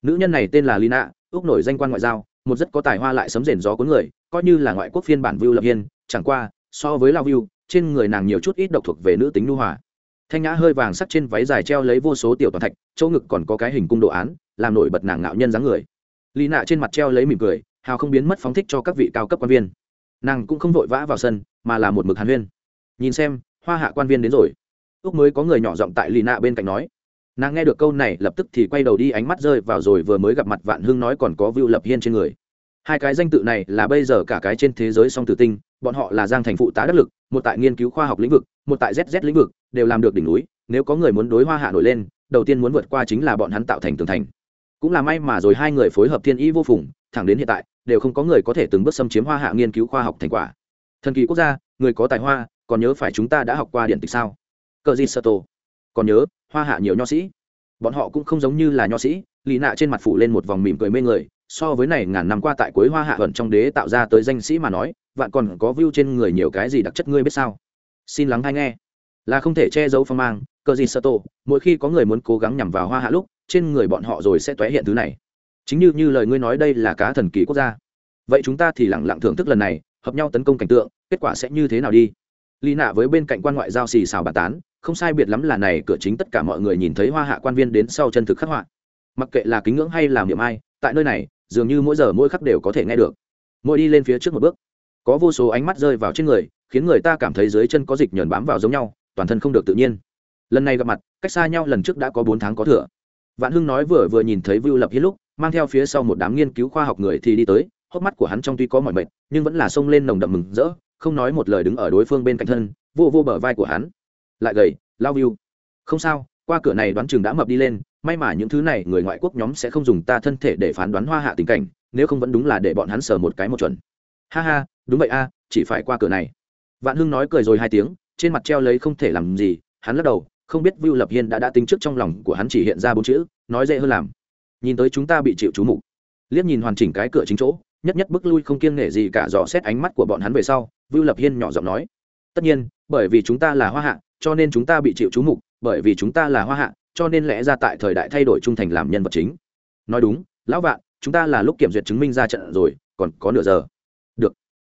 Nữ nhân này tên là lina, ước nổi danh quan ngoại giao, một rất có tài hoa lại sấm rền gió cuốn người, coi như là ngoại quốc phiên bản view lập hiên, chẳng qua, so với lao view trên người nàng nhiều chút ít độc thuộc về nữ tính nu hòa. Thanh nhã hơi vàng sắc trên váy dài treo lấy vô số tiểu toàn thạch, chỗ ngực còn có cái hình cung đồ án, làm nổi bật nàng ngạo nhân dáng người lì nạ trên mặt treo lấy mỉm cười, hào không biến mất phóng thích cho các vị cao cấp quan viên. Nàng cũng không vội vã vào sân, mà là một mực hàn huyên. Nhìn xem, hoa hạ quan viên đến rồi. Ước mới có người nhỏ giọng tại lì nạ bên cạnh nói. Nàng nghe được câu này, lập tức thì quay đầu đi ánh mắt rơi vào rồi vừa mới gặp mặt vạn hưng nói còn có vưu lập hiên trên người. Hai cái danh tự này là bây giờ cả cái trên thế giới song tử tinh, bọn họ là giang thành phụ tá đắc lực, một tại nghiên cứu khoa học lĩnh vực, một tại zz lĩnh vực, đều làm được đỉnh núi, nếu có người muốn đối hoa hạ nổi lên, đầu tiên muốn vượt qua chính là bọn hắn tạo thành tường thành cũng là may mà rồi hai người phối hợp thiên ý vô phùng, thẳng đến hiện tại, đều không có người có thể từng bước xâm chiếm hoa hạ nghiên cứu khoa học thành quả. Thần kỳ quốc gia, người có tài hoa, còn nhớ phải chúng ta đã học qua điện tịch sao? Cờ di sơ tô. Còn nhớ, hoa hạ nhiều nho sĩ. Bọn họ cũng không giống như là nho sĩ lì nạ trên mặt phủ lên một vòng mỉm cười mê người, so với này ngàn năm qua tại cuối hoa hạ thuận trong đế tạo ra tới danh sĩ mà nói, vạn còn có view trên người nhiều cái gì đặc chất ngươi biết sao? Xin lắng hay nghe. Là không thể che giấu phong mang, cờ gì sơ tô, mỗi khi có người muốn cố gắng nhằm vào hoa hạ lúc trên người bọn họ rồi sẽ tóe hiện thứ này. Chính như như lời ngươi nói đây là cá thần kỳ quốc gia. Vậy chúng ta thì lẳng lặng thưởng thức lần này, hợp nhau tấn công cảnh tượng, kết quả sẽ như thế nào đi? Lý nạ với bên cạnh quan ngoại giao xì xào bàn tán, không sai biệt lắm là này, cửa chính tất cả mọi người nhìn thấy hoa hạ quan viên đến sau chân thực khắc họa. Mặc kệ là kính ngưỡng hay làm niệm ai, tại nơi này, dường như mỗi giờ mỗi khắc đều có thể nghe được. Mỗi đi lên phía trước một bước. Có vô số ánh mắt rơi vào trên người, khiến người ta cảm thấy dưới chân có dịch nhờn bám vào giống nhau, toàn thân không được tự nhiên. Lần này gặp mặt, cách xa nhau lần trước đã có bốn tháng có thừa vạn hưng nói vừa vừa nhìn thấy vưu lập hiến lúc, mang theo phía sau một đám nghiên cứu khoa học người thì đi tới, hốc mắt của hắn trong tuy có mọi mệt, nhưng vẫn là xông lên nồng đậm mừng rỡ, không nói một lời đứng ở đối phương bên cạnh thân, vô vô bờ vai của hắn. Lại gầy, lao view không sao, qua cửa này đoán chừng đã mập đi lên, may mà những thứ này người ngoại quốc nhóm sẽ không dùng ta thân thể để phán đoán hoa hạ tình cảnh, nếu không vẫn đúng là để bọn hắn sờ một cái một chuẩn. Ha ha, đúng vậy a, chỉ phải qua cửa này. Vạn hưng nói cười rồi hai tiếng, trên mặt treo lấy không thể làm gì, hắn lắc đầu không biết vưu lập hiên đã đã tính trước trong lòng của hắn chỉ hiện ra bốn chữ, nói dễ hơn làm. Nhìn tới chúng ta bị chịu chú mục. Liếc nhìn hoàn chỉnh cái cửa chính chỗ, nhất nhất bước lui không kiêng nể gì cả dò xét ánh mắt của bọn hắn về sau, vưu lập hiên nhỏ giọng nói. Tất nhiên, bởi vì chúng ta là hoa hạ, cho nên chúng ta bị chịu chú mục, bởi vì chúng ta là hoa hạ, cho nên lẽ ra tại thời đại thay đổi trung thành làm nhân vật chính. Nói đúng, lão vạn, chúng ta là lúc kiểm duyệt chứng minh ra trận rồi, còn có nửa giờ. Được.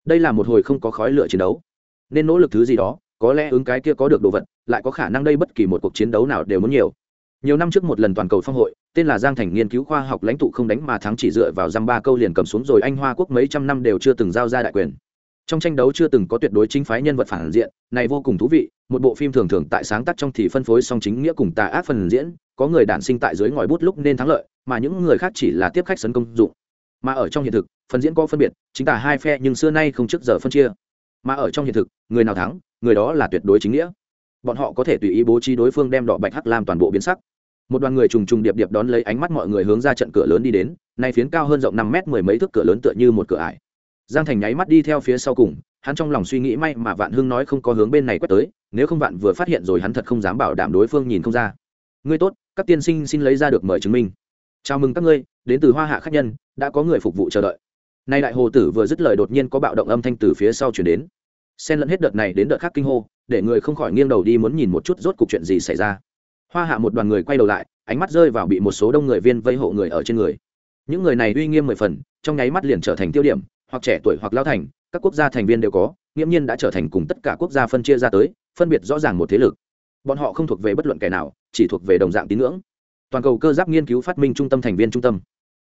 Đây là một hồi không có khói lửa chiến đấu. Nên nỗ lực thứ gì đó có lẽ ứng cái kia có được đồ vật, lại có khả năng đây bất kỳ một cuộc chiến đấu nào đều muốn nhiều. Nhiều năm trước một lần toàn cầu phong hội, tên là giang thành nghiên cứu khoa học lãnh tụ không đánh mà thắng chỉ dựa vào dăm ba câu liền cầm xuống rồi anh hoa quốc mấy trăm năm đều chưa từng giao ra đại quyền. Trong tranh đấu chưa từng có tuyệt đối chính phái nhân vật phản diện, này vô cùng thú vị, một bộ phim thường thường tại sáng tác trong thì phân phối song chính nghĩa cùng tà ác phần diễn, có người đản sinh tại dưới ngòi bút lúc nên thắng lợi, mà những người khác chỉ là tiếp khách sấn công dụng. Mà ở trong hiện thực, phần diễn có phân biệt, chính tả hai phe nhưng xưa nay không trước giờ phân chia mà ở trong hiện thực, người nào thắng, người đó là tuyệt đối chính nghĩa. Bọn họ có thể tùy ý bố trí đối phương đem đỏ bạch hắc làm toàn bộ biến sắc. Một đoàn người trùng trùng điệp điệp đón lấy ánh mắt mọi người hướng ra trận cửa lớn đi đến, nay phiến cao hơn rộng năm mét mười mấy thước cửa lớn tựa như một cửa ải. Giang thành nháy mắt đi theo phía sau cùng, hắn trong lòng suy nghĩ may mà vạn hưng nói không có hướng bên này quét tới, nếu không vạn vừa phát hiện rồi hắn thật không dám bảo đảm đối phương nhìn không ra. Ngươi tốt, các tiên sinh xin lấy ra được mời chứng minh. Chào mừng các ngươi, đến từ hoa hạ khách nhân, đã có người phục vụ chờ đợi. Nay đại hồ tử vừa dứt lời đột nhiên có bạo động âm thanh từ phía sau chuyển đến xen lẫn hết đợt này đến đợt khác kinh hô, để người không khỏi nghiêng đầu đi muốn nhìn một chút rốt cuộc chuyện gì xảy ra. Hoa hạ một đoàn người quay đầu lại, ánh mắt rơi vào bị một số đông người viên vây hộ người ở trên người. Những người này uy nghiêm mười phần, trong nháy mắt liền trở thành tiêu điểm, hoặc trẻ tuổi hoặc lao thành, các quốc gia thành viên đều có, nghiễm nhiên đã trở thành cùng tất cả quốc gia phân chia ra tới, phân biệt rõ ràng một thế lực. Bọn họ không thuộc về bất luận kẻ nào, chỉ thuộc về đồng dạng tín ngưỡng. Toàn cầu cơ giáp nghiên cứu phát minh trung tâm thành viên trung tâm.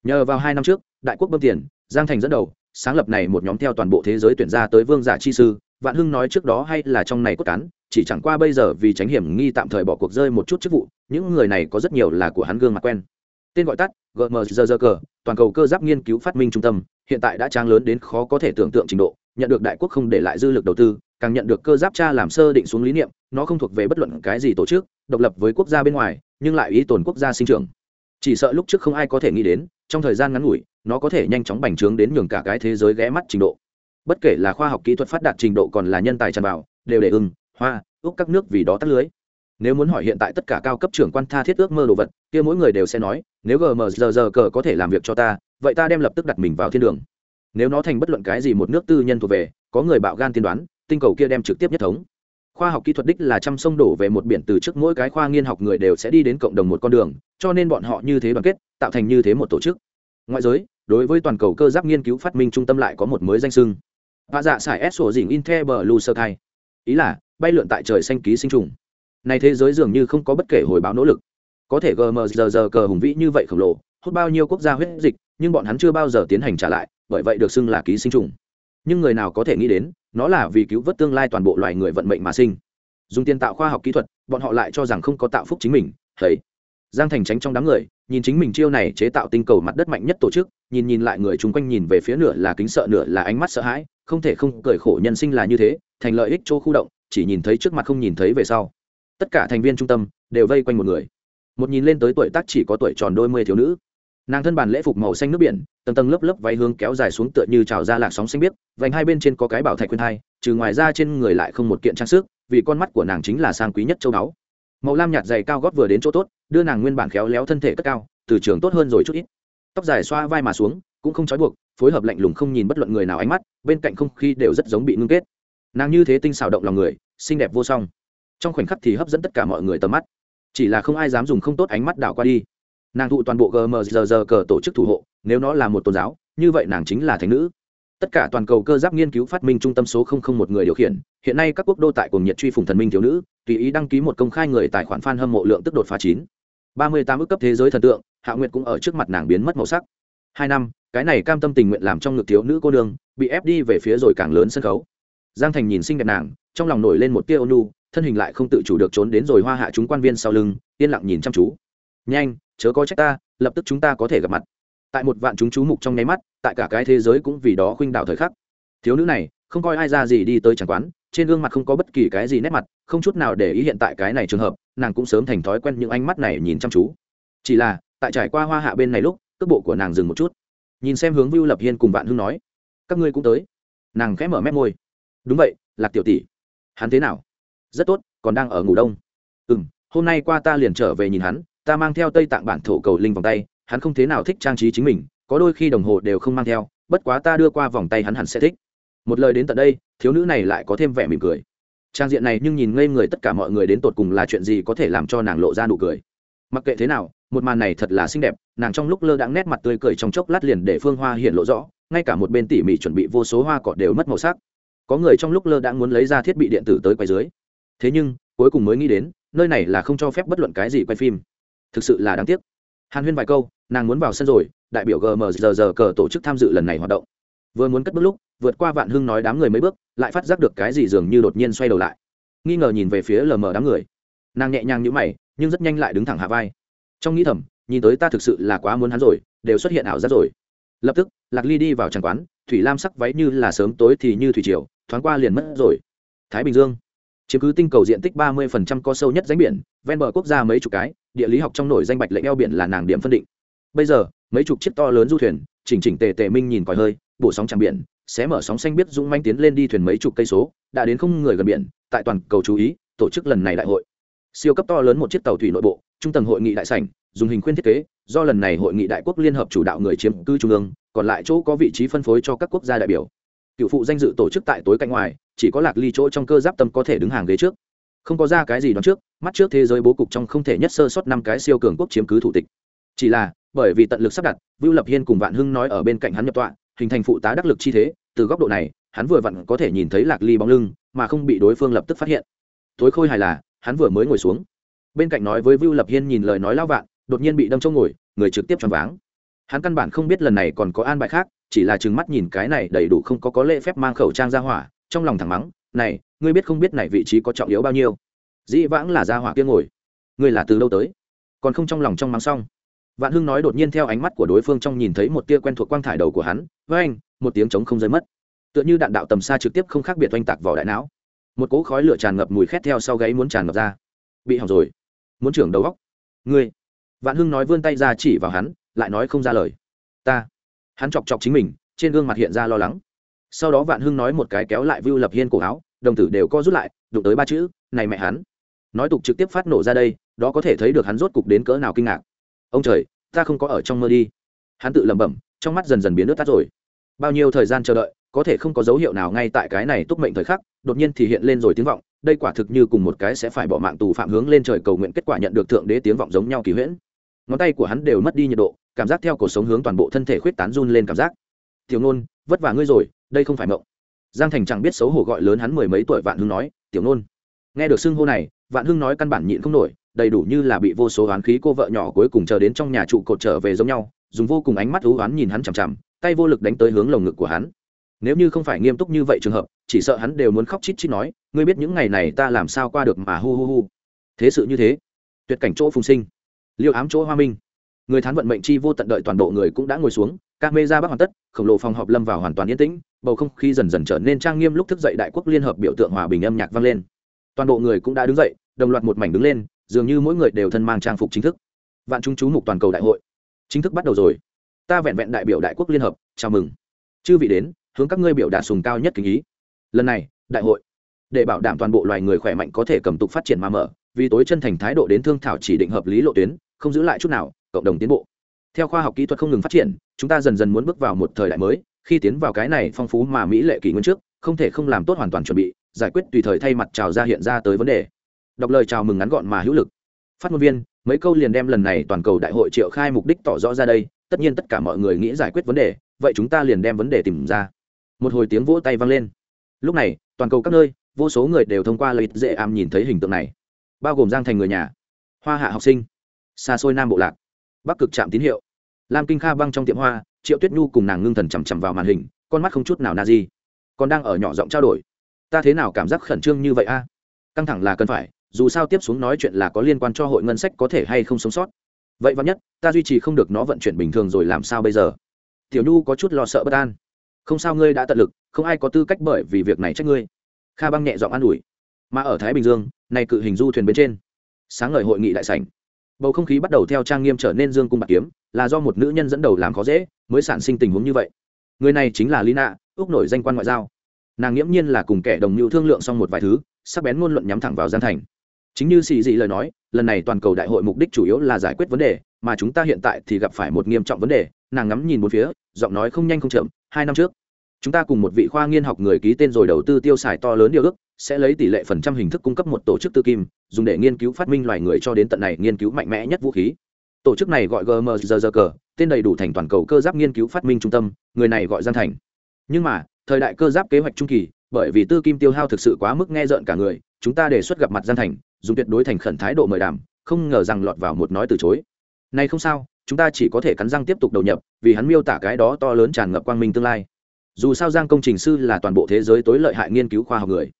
Nhờ vào hai năm trước, đại quốc bơm tiền, giang thành dẫn đầu, sáng lập này một nhóm theo toàn bộ thế giới tuyển ra tới vương giả chi sư vạn hưng nói trước đó hay là trong này cốt cán, chỉ chẳng qua bây giờ vì tránh hiểm nghi tạm thời bỏ cuộc rơi một chút chức vụ, những người này có rất nhiều là của hắn gương mặt quen. Tên gọi tắt gmgg toàn cầu cơ giáp nghiên cứu phát minh trung tâm, hiện tại đã trang lớn đến khó có thể tưởng tượng trình độ, nhận được đại quốc không để lại dư lực đầu tư, càng nhận được cơ giáp cha làm sơ định xuống lý niệm, nó không thuộc về bất luận cái gì tổ chức, độc lập với quốc gia bên ngoài, nhưng lại ý tồn quốc gia sinh trưởng. Chỉ sợ lúc trước không ai có thể nghĩ đến, trong thời gian ngắn ngủi, nó có thể nhanh chóng bành trướng đến nhường cả cái thế giới ghé mắt trình độ bất kể là khoa học kỹ thuật phát đạt trình độ còn là nhân tài tràn vào, đều để ưng, hoa, úc các nước vì đó tắt lưới. Nếu muốn hỏi hiện tại tất cả cao cấp trưởng quan tha thiết ước mơ đồ vật, kia mỗi người đều sẽ nói, nếu gmzg cờ có thể làm việc cho ta, vậy ta đem lập tức đặt mình vào thiên đường. Nếu nó thành bất luận cái gì một nước tư nhân thuộc về, có người bạo gan tiên đoán, tinh cầu kia đem trực tiếp nhất thống. Khoa học kỹ thuật đích là trăm sông đổ về một biển từ trước mỗi cái khoa nghiên học người đều sẽ đi đến cộng đồng một con đường, cho nên bọn họ như thế đoàn kết, tạo thành như thế một tổ chức. Ngoại giới, đối với toàn cầu cơ giáp nghiên cứu phát minh trung tâm lại có một mới danh sưng và dạ xài s sổ dình inter blue sơ thai, ý là bay lượn tại trời xanh ký sinh trùng. Này thế giới dường như không có bất kể hồi báo nỗ lực. Có thể gmzg cờ hùng vĩ như vậy khổng lồ hút bao nhiêu quốc gia huyết dịch nhưng bọn hắn chưa bao giờ tiến hành trả lại bởi vậy được xưng là ký sinh trùng. Nhưng người nào có thể nghĩ đến nó là vì cứu vớt tương lai toàn bộ loài người vận mệnh mà sinh. Dùng tiền tạo khoa học kỹ thuật bọn họ lại cho rằng không có tạo phúc chính mình thấy giang thành tránh trong đám người, nhìn chính mình chiêu này chế tạo tinh cầu mặt đất mạnh nhất tổ chức, nhìn nhìn lại người chung quanh nhìn về phía nửa là kính sợ nửa là ánh mắt sợ hãi, không thể không cười khổ nhân sinh là như thế, thành lợi ích chỗ khu động, chỉ nhìn thấy trước mặt không nhìn thấy về sau. Tất cả thành viên trung tâm đều vây quanh một người. Một nhìn lên tới tuổi tác chỉ có tuổi tròn đôi mươi thiếu nữ. Nàng thân bàn lễ phục màu xanh nước biển, tầng tầng lớp lớp váy hướng kéo dài xuống tựa như trào ra lạc sóng xanh biếc, vành hai bên trên có cái bảo thạch khuyên thai trừ ngoài ra trên người lại không một kiện trang sức, vì con mắt của nàng chính là sang quý nhất châu báu màu lam nhạt dày cao gót vừa đến chỗ tốt, đưa nàng nguyên bản khéo léo thân thể cất cao, từ trường tốt hơn rồi chút ít. Tóc dài xoa vai mà xuống, cũng không trói buộc, phối hợp lạnh lùng không nhìn bất luận người nào ánh mắt, bên cạnh không khí đều rất giống bị ngưng kết. Nàng như thế tinh xào động lòng người, xinh đẹp vô song. Trong khoảnh khắc thì hấp dẫn tất cả mọi người tầm mắt. Chỉ là không ai dám dùng không tốt ánh mắt đảo qua đi. Nàng thụ toàn bộ gmgg cờ tổ chức thủ hộ, nếu nó là một tôn giáo, như vậy nàng chính là thánh nữ tất cả toàn cầu cơ giáp nghiên cứu phát minh trung tâm số không không một người điều khiển, hiện nay các quốc đô tại cùng nhiệt truy phùng thần minh thiếu nữ, tùy ý đăng ký một công khai người tài khoản f a n hâm mộ lượng tức đột phá chín. Ba mươi tám ước cấp thế giới thần tượng, hạ nguyệt cũng ở trước mặt nàng biến mất màu sắc. Hai năm, cái này cam tâm tình nguyện làm trong ngực thiếu nữ cô nương, bị ép đi về phía rồi càng lớn sân khấu. Giang thành nhìn xinh đẹp nàng, trong lòng nổi lên một tia ônu thân hình lại không tự chủ được trốn đến rồi hoa hạ chúng quan viên sau lưng, yên lặng nhìn chăm chú. Nhanh, chớ có trách ta, lập tức chúng ta có thể gặp mặt tại một vạn chúng chú mục trong nháy mắt, tại cả cái thế giới cũng vì đó khuynh đảo thời khắc. Thiếu nữ này, không coi ai ra gì đi tới chẳng quán, trên gương mặt không có bất kỳ cái gì nét mặt, không chút nào để ý hiện tại cái này trường hợp, nàng cũng sớm thành thói quen những ánh mắt này nhìn chăm chú. Chỉ là, tại trải qua hoa hạ bên này lúc, cước bộ của nàng dừng một chút. Nhìn xem hướng vưu lập hiên cùng vạn hưng nói, các ngươi cũng tới. Nàng khẽ mở mép môi, đúng vậy, lạc tiểu tỷ. Hắn thế nào? Rất tốt, còn đang ở ngủ đông. Ừ m hôm nay qua ta liền trở về nhìn hắn, ta mang theo tây tạng bản thổ cầu linh vòng tay hắn không thế nào thích trang trí chính mình, có đôi khi đồng hồ đều không mang theo, bất quá ta đưa qua vòng tay hắn hẳn sẽ thích. Một lời đến tận đây, thiếu nữ này lại có thêm vẻ mỉm cười. Trang diện này nhưng nhìn ngây người tất cả mọi người đến tột cùng là chuyện gì có thể làm cho nàng lộ ra nụ cười. Mặc kệ thế nào, một màn này thật là xinh đẹp, nàng trong lúc lơ đãng nét mặt tươi cười trong chốc lát liền để phương hoa hiện lộ rõ, ngay cả một bên tỉ mỉ chuẩn bị vô số hoa cỏ đều mất màu sắc. Có người trong lúc lơ đãng muốn lấy ra thiết bị điện tử tới quay dưới. Thế nhưng, cuối cùng mới nghĩ đến, nơi này là không cho phép bất luận cái gì quay phim. Thực sự là đáng tiếc. Hàn huyên vài câu nàng muốn vào sân rồi, đại biểu gmrg cờ tổ chức tham dự lần này hoạt động. Vừa muốn cất bước lúc, vượt qua vạn hưng nói đám người mấy bước, lại phát giác được cái gì dường như đột nhiên xoay đầu lại. Nghi ngờ nhìn về phía lờ mờ đám người. Nàng nhẹ nhàng nhũ mày, nhưng rất nhanh lại đứng thẳng hạ vai. Trong nghĩ thầm, nhìn tới ta thực sự là quá muốn hắn rồi, đều xuất hiện ảo giác rồi. Lập tức, lạc ly đi vào tràng quán, thủy lam sắc váy như là sớm tối thì như thủy triều, thoáng qua liền mất rồi. Thái bình dương. Chiếm cứ tinh cầu diện tích ba mươi có sâu nhất danh biển, ven bờ quốc gia mấy chục cái, địa lý học trong nổi danh bạch lệnh eo biển là nàng điểm phân định bây giờ, mấy chục chiếc to lớn du thuyền, chỉnh chỉnh tề tề minh nhìn còi hơi, bổ sóng tràng biển, xé mở sóng xanh biết dũng manh tiến lên đi thuyền mấy chục cây số, đã đến không người gần biển, tại toàn cầu chú ý, tổ chức lần này đại hội. Siêu cấp to lớn một chiếc tàu thủy nội bộ, trung tầng hội nghị đại sảnh, dùng hình khuyên thiết kế, do lần này hội nghị đại quốc liên hợp chủ đạo người chiếm cư trung ương, còn lại chỗ có vị trí phân phối cho các quốc gia đại biểu. Cựu phụ danh dự tổ chức tại tối cạnh ngoài, chỉ có lạc ly chỗ trong cơ giáp tâm có thể đứng hàng ghế trước. Không có ra cái gì đoán trước, mắt trước thế giới bố cục trong không thể nhất sơ sót năm cái siêu cường quốc chiếm cứ thủ tịch. Chỉ là bởi vì tận lực sắp đặt, vưu lập hiên cùng vạn hưng nói ở bên cạnh hắn nhập tọa, hình thành phụ tá đắc lực chi thế, từ góc độ này, hắn vừa vặn có thể nhìn thấy lạc ly bóng lưng, mà không bị đối phương lập tức phát hiện. Tối khôi hài là, hắn vừa mới ngồi xuống. Bên cạnh nói với vưu lập hiên nhìn lời nói lao vạn, đột nhiên bị đâm trông ngồi, người trực tiếp choáng váng. Hắn căn bản không biết lần này còn có an bài khác, chỉ là chừng mắt nhìn cái này đầy đủ không có có lễ phép mang khẩu trang ra hỏa, trong lòng thẳng mắng, này, ngươi biết không biết này vị trí có trọng yếu bao nhiêu? Dĩ vãng là ra hỏa kia ngồi. Ngươi là từ đâu tới? Còn không trong lòng trong mắng xong vạn hưng nói đột nhiên theo ánh mắt của đối phương trong nhìn thấy một tia quen thuộc quang thải đầu của hắn, với anh, một tiếng trống không rơi mất. Tựa như đạn đạo tầm xa trực tiếp không khác biệt oanh tạc vào đại não. Một cỗ khói lửa tràn ngập mùi khét theo sau gáy muốn tràn ngập ra. Bị hỏng rồi. Muốn trưởng đầu góc. Ngươi. Vạn hưng nói vươn tay ra chỉ vào hắn, lại nói không ra lời. Ta. Hắn chọc chọc chính mình, trên gương mặt hiện ra lo lắng. Sau đó vạn hưng nói một cái kéo lại vưu lập hiên cổ áo, đồng tử đều co rút lại, đụng tới ba chữ, này mẹ hắn. Nói tục trực tiếp phát nổ ra đây, đó có thể thấy được hắn rốt cục đến cỡ nào kinh ngạc ông trời, ta không có ở trong mơ đi. Hắn tự lẩm bẩm, trong mắt dần dần biến nước tắt rồi. Bao nhiêu thời gian chờ đợi, có thể không có dấu hiệu nào ngay tại cái này túc mệnh thời khắc, đột nhiên thì hiện lên rồi tiếng vọng, đây quả thực như cùng một cái sẽ phải bỏ mạng tù phạm hướng lên trời cầu nguyện kết quả nhận được thượng đế tiếng vọng giống nhau kỳ huyễn. Ngón tay của hắn đều mất đi nhiệt độ, cảm giác theo cuộc sống hướng toàn bộ thân thể khuyết tán run lên cảm giác. Tiểu nôn, vất vả ngươi rồi, đây không phải mộng. Giang thành chẳng biết xấu hổ gọi lớn hắn mười mấy tuổi vạn hưng nói, tiểu nôn. Nghe được xưng hô này, vạn hưng nói căn bản nhịn không nổi đầy đủ như là bị vô số oán khí cô vợ nhỏ cuối cùng chờ đến trong nhà trụ cột trở về giống nhau, dùng vô cùng ánh mắt thú oán nhìn hắn chằm chằm, tay vô lực đánh tới hướng lồng ngực của hắn. Nếu như không phải nghiêm túc như vậy trường hợp, chỉ sợ hắn đều muốn khóc chít chít nói, ngươi biết những ngày này ta làm sao qua được mà hu hu hu. Thế sự như thế, tuyệt cảnh chỗ phùng sinh, liêu ám chỗ hoa minh. Người thán vận mệnh chi vô tận đợi toàn bộ người cũng đã ngồi xuống, các mê ra bắc hoàn tất, khổng lồ phòng họp lâm vào hoàn toàn yên tĩnh, bầu không khí dần dần trở nên trang nghiêm lúc thức dậy đại quốc liên hợp biểu tượng hòa bình âm nhạc vang lên. Toàn bộ người cũng đã đứng dậy, đồng loạt một mảnh đứng lên dường như mỗi người đều thân mang trang phục chính thức. Vạn chúng chú mục toàn cầu đại hội. Chính thức bắt đầu rồi. Ta vẹn vẹn đại biểu đại quốc liên hợp, chào mừng. Chư vị đến, hướng các ngươi biểu đạt sùng cao nhất kính ý. Lần này, đại hội. Để bảo đảm toàn bộ loài người khỏe mạnh có thể cầm tục phát triển mà mở, vì tối chân thành thái độ đến thương thảo chỉ định hợp lý lộ tuyến, không giữ lại chút nào, cộng đồng tiến bộ. Theo khoa học kỹ thuật không ngừng phát triển, chúng ta dần dần muốn bước vào một thời đại mới, khi tiến vào cái này phong phú mà mỹ lệ kỷ nguyên trước, không thể không làm tốt hoàn toàn chuẩn bị, giải quyết tùy thời thay mặt trào ra hiện ra tới vấn đề đọc lời chào mừng ngắn gọn mà hữu lực. Phát ngôn viên, mấy câu liền đem lần này toàn cầu đại hội triệu khai mục đích tỏ rõ ra đây, tất nhiên tất cả mọi người nghĩ giải quyết vấn đề, vậy chúng ta liền đem vấn đề tìm ra. Một hồi tiếng vỗ tay vang lên. Lúc này, toàn cầu các nơi, vô số người đều thông qua lợi dễ am nhìn thấy hình tượng này. Bao gồm giang thành người nhà, hoa hạ học sinh xa xôi nam bộ lạc, bắc cực trạm tín hiệu, lam kinh kha băng trong tiệm hoa, triệu tuyết nhu cùng nàng ngưng thần chằm chằm vào màn hình, con mắt không chút nào na di. Còn đang ở nhỏ giọng trao đổi. Ta thế nào cảm giác khẩn trương như vậy a? Căng thẳng là cần phải dù sao tiếp xuống nói chuyện là có liên quan cho hội ngân sách có thể hay không sống sót. Vậy vắn nhất, ta duy trì không được nó vận chuyển bình thường rồi làm sao bây giờ? Tiểu nhu có chút lo sợ bất an. Không sao ngươi đã tận lực, không ai có tư cách bởi vì việc này trách ngươi. Kha băng nhẹ giọng an ủi. Mà ở thái bình dương, này cự hình du thuyền bên trên. Sáng ngời hội nghị đại sảnh. Bầu không khí bắt đầu theo trang nghiêm trở nên dương cung bạc kiếm, là do một nữ nhân dẫn đầu làm khó dễ, mới sản sinh tình huống như vậy. Người này chính là lina, ước nổi danh quan ngoại giao. Nàng nghiễm nhiên là cùng kẻ đồng mưu thương lượng xong một vài thứ, sắc bén ngôn luận nhắm thẳng vào gian thành chính như xì dị lời nói, lần này toàn cầu đại hội mục đích chủ yếu là giải quyết vấn đề, mà chúng ta hiện tại thì gặp phải một nghiêm trọng vấn đề, nàng ngắm nhìn một phía, giọng nói không nhanh không chậm, hai năm trước, chúng ta cùng một vị khoa nghiên học người ký tên rồi đầu tư tiêu xài to lớn điều ước, sẽ lấy tỷ lệ phần trăm hình thức cung cấp một tổ chức tư kim, dùng để nghiên cứu phát minh loài người cho đến tận này nghiên cứu mạnh mẽ nhất vũ khí. Tổ chức này gọi gmrg tên đầy đủ thành toàn cầu cơ giáp nghiên cứu phát minh trung tâm, người này gọi gian thành. Nhưng mà, thời đại cơ giáp kế hoạch trung kỳ, bởi vì tư kim tiêu hao thực sự quá mức nghe rợn cả người, chúng ta đề xuất gặp mặt gian thành dùng tuyệt đối thành khẩn thái độ mời đàm, không ngờ rằng lọt vào một nói từ chối. Này không sao, chúng ta chỉ có thể cắn răng tiếp tục đầu nhập, vì hắn miêu tả cái đó to lớn tràn ngập quang minh tương lai. Dù sao giang công trình sư là toàn bộ thế giới tối lợi hại nghiên cứu khoa học người.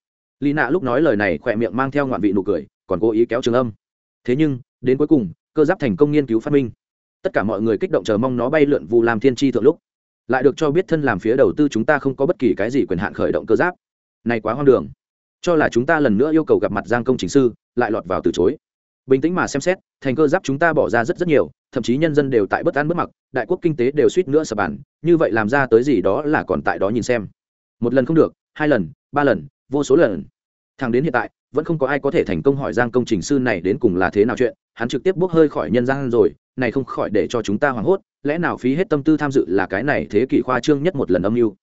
Lý nạ lúc nói lời này khỏe miệng mang theo ngoạn vị nụ cười, còn cố ý kéo trường âm. Thế nhưng, đến cuối cùng, cơ giáp thành công nghiên cứu phát minh. Tất cả mọi người kích động chờ mong nó bay lượn vụ làm thiên tri thượng lúc. Lại được cho biết thân làm phía đầu tư chúng ta không có bất kỳ cái gì quyền hạn khởi động cơ giáp. Này quá hoang đường cho là chúng ta lần nữa yêu cầu gặp mặt giang công trình sư, lại lọt vào từ chối. Bình tĩnh mà xem xét, thành cơ giáp chúng ta bỏ ra rất rất nhiều, thậm chí nhân dân đều tại bất an bất mặc, đại quốc kinh tế đều suýt nữa sập bàn, như vậy làm ra tới gì đó là còn tại đó nhìn xem. Một lần không được, hai lần, ba lần, vô số lần. Thằng đến hiện tại, vẫn không có ai có thể thành công hỏi giang công trình sư này đến cùng là thế nào chuyện, hắn trực tiếp bốc hơi khỏi nhân gian rồi, này không khỏi để cho chúng ta hoảng hốt, lẽ nào phí hết tâm tư tham dự là cái này thế kỷ khoa trương nhất một lần âm mưu.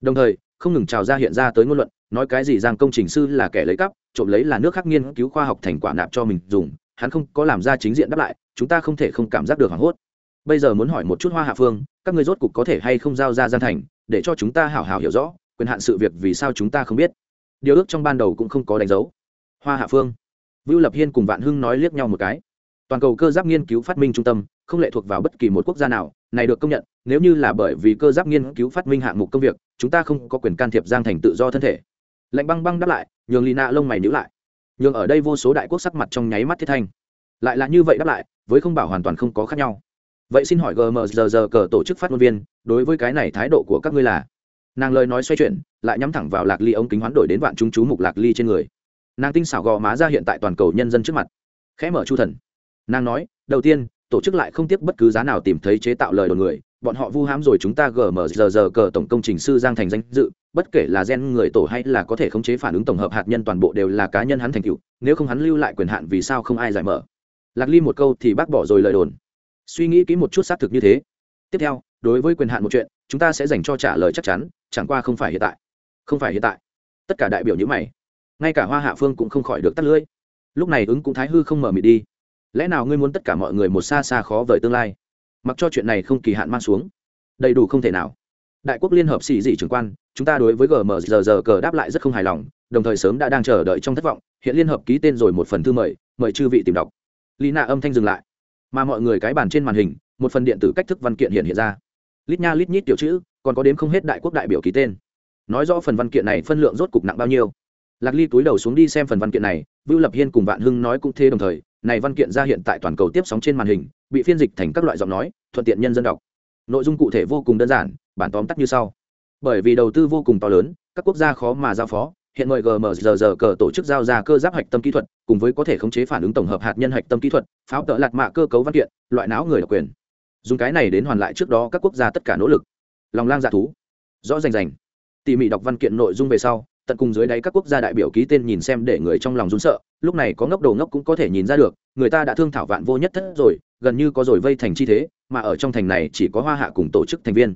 Đồng thời không ngừng trào ra hiện ra tới ngôn luận, nói cái gì giang công trình sư là kẻ lấy cắp, trộm lấy là nước khác nghiên cứu khoa học thành quả nạp cho mình dùng, hắn không có làm ra chính diện đáp lại, chúng ta không thể không cảm giác được hoảng hốt. Bây giờ muốn hỏi một chút hoa hạ phương, các người rốt cục có thể hay không giao ra gian thành, để cho chúng ta hảo hảo hiểu rõ, quyền hạn sự việc vì sao chúng ta không biết. Điều ước trong ban đầu cũng không có đánh dấu. Hoa hạ phương. Vưu lập hiên cùng vạn hưng nói liếc nhau một cái. Toàn cầu cơ giáp nghiên cứu phát minh trung tâm, không lệ thuộc vào bất kỳ một quốc gia nào này được công nhận, nếu như là bởi vì cơ giáp nghiên cứu phát minh hạng mục công việc, chúng ta không có quyền can thiệp giang thành tự do thân thể. Lạnh băng băng đáp lại, nhường lì nạ lông mày nhữ lại. Nhường ở đây vô số đại quốc sắc mặt trong nháy mắt thiết thanh. Lại là như vậy đáp lại, với không bảo hoàn toàn không có khác nhau. Vậy xin hỏi gmrg cờ tổ chức phát ngôn viên, đối với cái này thái độ của các ngươi là? Nàng lời nói xoay chuyển, lại nhắm thẳng vào lạc ly ống kính hoán đổi đến vạn chúng chú mục lạc ly trên người. Nàng tinh xảo gò má ra hiện tại toàn cầu nhân dân trước mặt. Khẽ mở chu thần. Nàng nói, đầu tiên tổ chức lại không tiếc bất cứ giá nào tìm thấy chế tạo lời đồn người. Bọn họ vu hãm rồi chúng ta gmrg cờ tổng công trình sư giang thành danh dự. Bất kể là gen người tổ hay là có thể khống chế phản ứng tổng hợp hạt nhân toàn bộ đều là cá nhân hắn thành cựu nếu không hắn lưu lại quyền hạn vì sao không ai giải mở. Lạc ly một câu thì bác bỏ rồi lời đồn. Suy nghĩ kỹ một chút xác thực như thế. Tiếp theo, đối với quyền hạn một chuyện, chúng ta sẽ dành cho trả lời chắc chắn, chẳng qua không phải hiện tại. Không phải hiện tại. Tất cả đại biểu như mày. Ngay cả hoa hạ phương cũng không khỏi được tắt lưỡi. Lúc này ứng cũng thái hư không mở mịt đi lẽ nào ngươi muốn tất cả mọi người một xa xa khó vời tương lai? Mặc cho chuyện này không kỳ hạn mang xuống. Đầy đủ không thể nào. Đại quốc liên hợp xì dị trưởng quan, chúng ta đối với gmrg cờ đáp lại rất không hài lòng, đồng thời sớm đã đang chờ đợi trong thất vọng. Hiện liên hợp ký tên rồi một phần thư mời mời chư vị tìm đọc. Lý nạ âm thanh dừng lại. Mà mọi người cái bàn trên màn hình, một phần điện tử cách thức văn kiện hiện hiện ra. Lít nha lít nhít tiểu chữ, còn có đếm không hết đại quốc đại biểu ký tên. Nói rõ phần văn kiện này phân lượng rốt cục nặng bao nhiêu. Lạc ly túi đầu xuống đi xem phần văn kiện này, vưu lập hiên cùng vạn hưng nói cũng thế đồng thời này văn kiện ra hiện tại toàn cầu tiếp sóng trên màn hình, bị phiên dịch thành các loại giọng nói, thuận tiện nhân dân đọc. Nội dung cụ thể vô cùng đơn giản, bản tóm tắt như sau. Bởi vì đầu tư vô cùng to lớn, các quốc gia khó mà giao phó, hiện mời gmrg cờ tổ chức giao ra cơ giáp hạch tâm kỹ thuật, cùng với có thể khống chế phản ứng tổng hợp hạt nhân hạch tâm kỹ thuật, pháo tợ lạt mạ cơ cấu văn kiện, loại não người độc quyền. Dùng cái này đến hoàn lại trước đó các quốc gia tất cả nỗ lực. Lòng lang dạ thú. Rõ rành rành. Tỉ mỉ đọc văn kiện nội dung về sau tận cùng dưới đáy các quốc gia đại biểu ký tên nhìn xem để người trong lòng run sợ. Lúc này có ngốc đầu ngốc cũng có thể nhìn ra được, người ta đã thương thảo vạn vô nhất thất rồi, gần như có rồi vây thành chi thế, mà ở trong thành này chỉ có hoa hạ cùng tổ chức thành viên.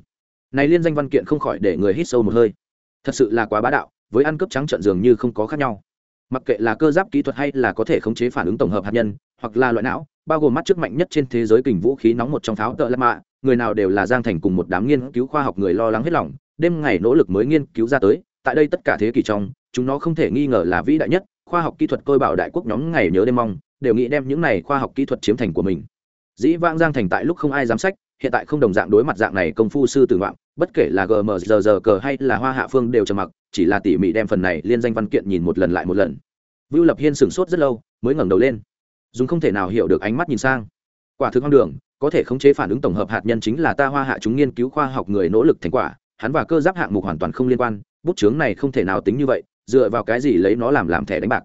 Này liên danh văn kiện không khỏi để người hít sâu một hơi. Thật sự là quá bá đạo, với ăn cướp trắng trận dường như không có khác nhau. Mặc kệ là cơ giáp kỹ thuật hay là có thể khống chế phản ứng tổng hợp hạt nhân, hoặc là loại não, bao gồm mắt trước mạnh nhất trên thế giới kình vũ khí nóng một trong pháo tợ lạ mạ, người nào đều là giang thành cùng một đám nghiên cứu khoa học người lo lắng hết lòng, đêm ngày nỗ lực mới nghiên cứu ra tới tại đây tất cả thế kỷ trong, chúng nó không thể nghi ngờ là vĩ đại nhất, khoa học kỹ thuật tôi bảo đại quốc nhóm ngày nhớ đêm mong, đều nghĩ đem những này khoa học kỹ thuật chiếm thành của mình. Dĩ vãng giang thành tại lúc không ai dám sách hiện tại không đồng dạng đối mặt dạng này công phu sư tử ngoạn, bất kể là gmrg cờ hay là hoa hạ phương đều trầm mặc, chỉ là tỉ mỉ đem phần này liên danh văn kiện nhìn một lần lại một lần. Vưu lập hiên sửng sốt rất lâu, mới ngẩng đầu lên. Dùng không thể nào hiểu được ánh mắt nhìn sang. Quả thực hoang đường, có thể khống chế phản ứng tổng hợp hạt nhân chính là ta hoa hạ chúng nghiên cứu khoa học người nỗ lực thành quả, hắn và cơ giáp hạng mục hoàn toàn không liên quan bút chướng này không thể nào tính như vậy, dựa vào cái gì lấy nó làm làm thẻ đánh bạc?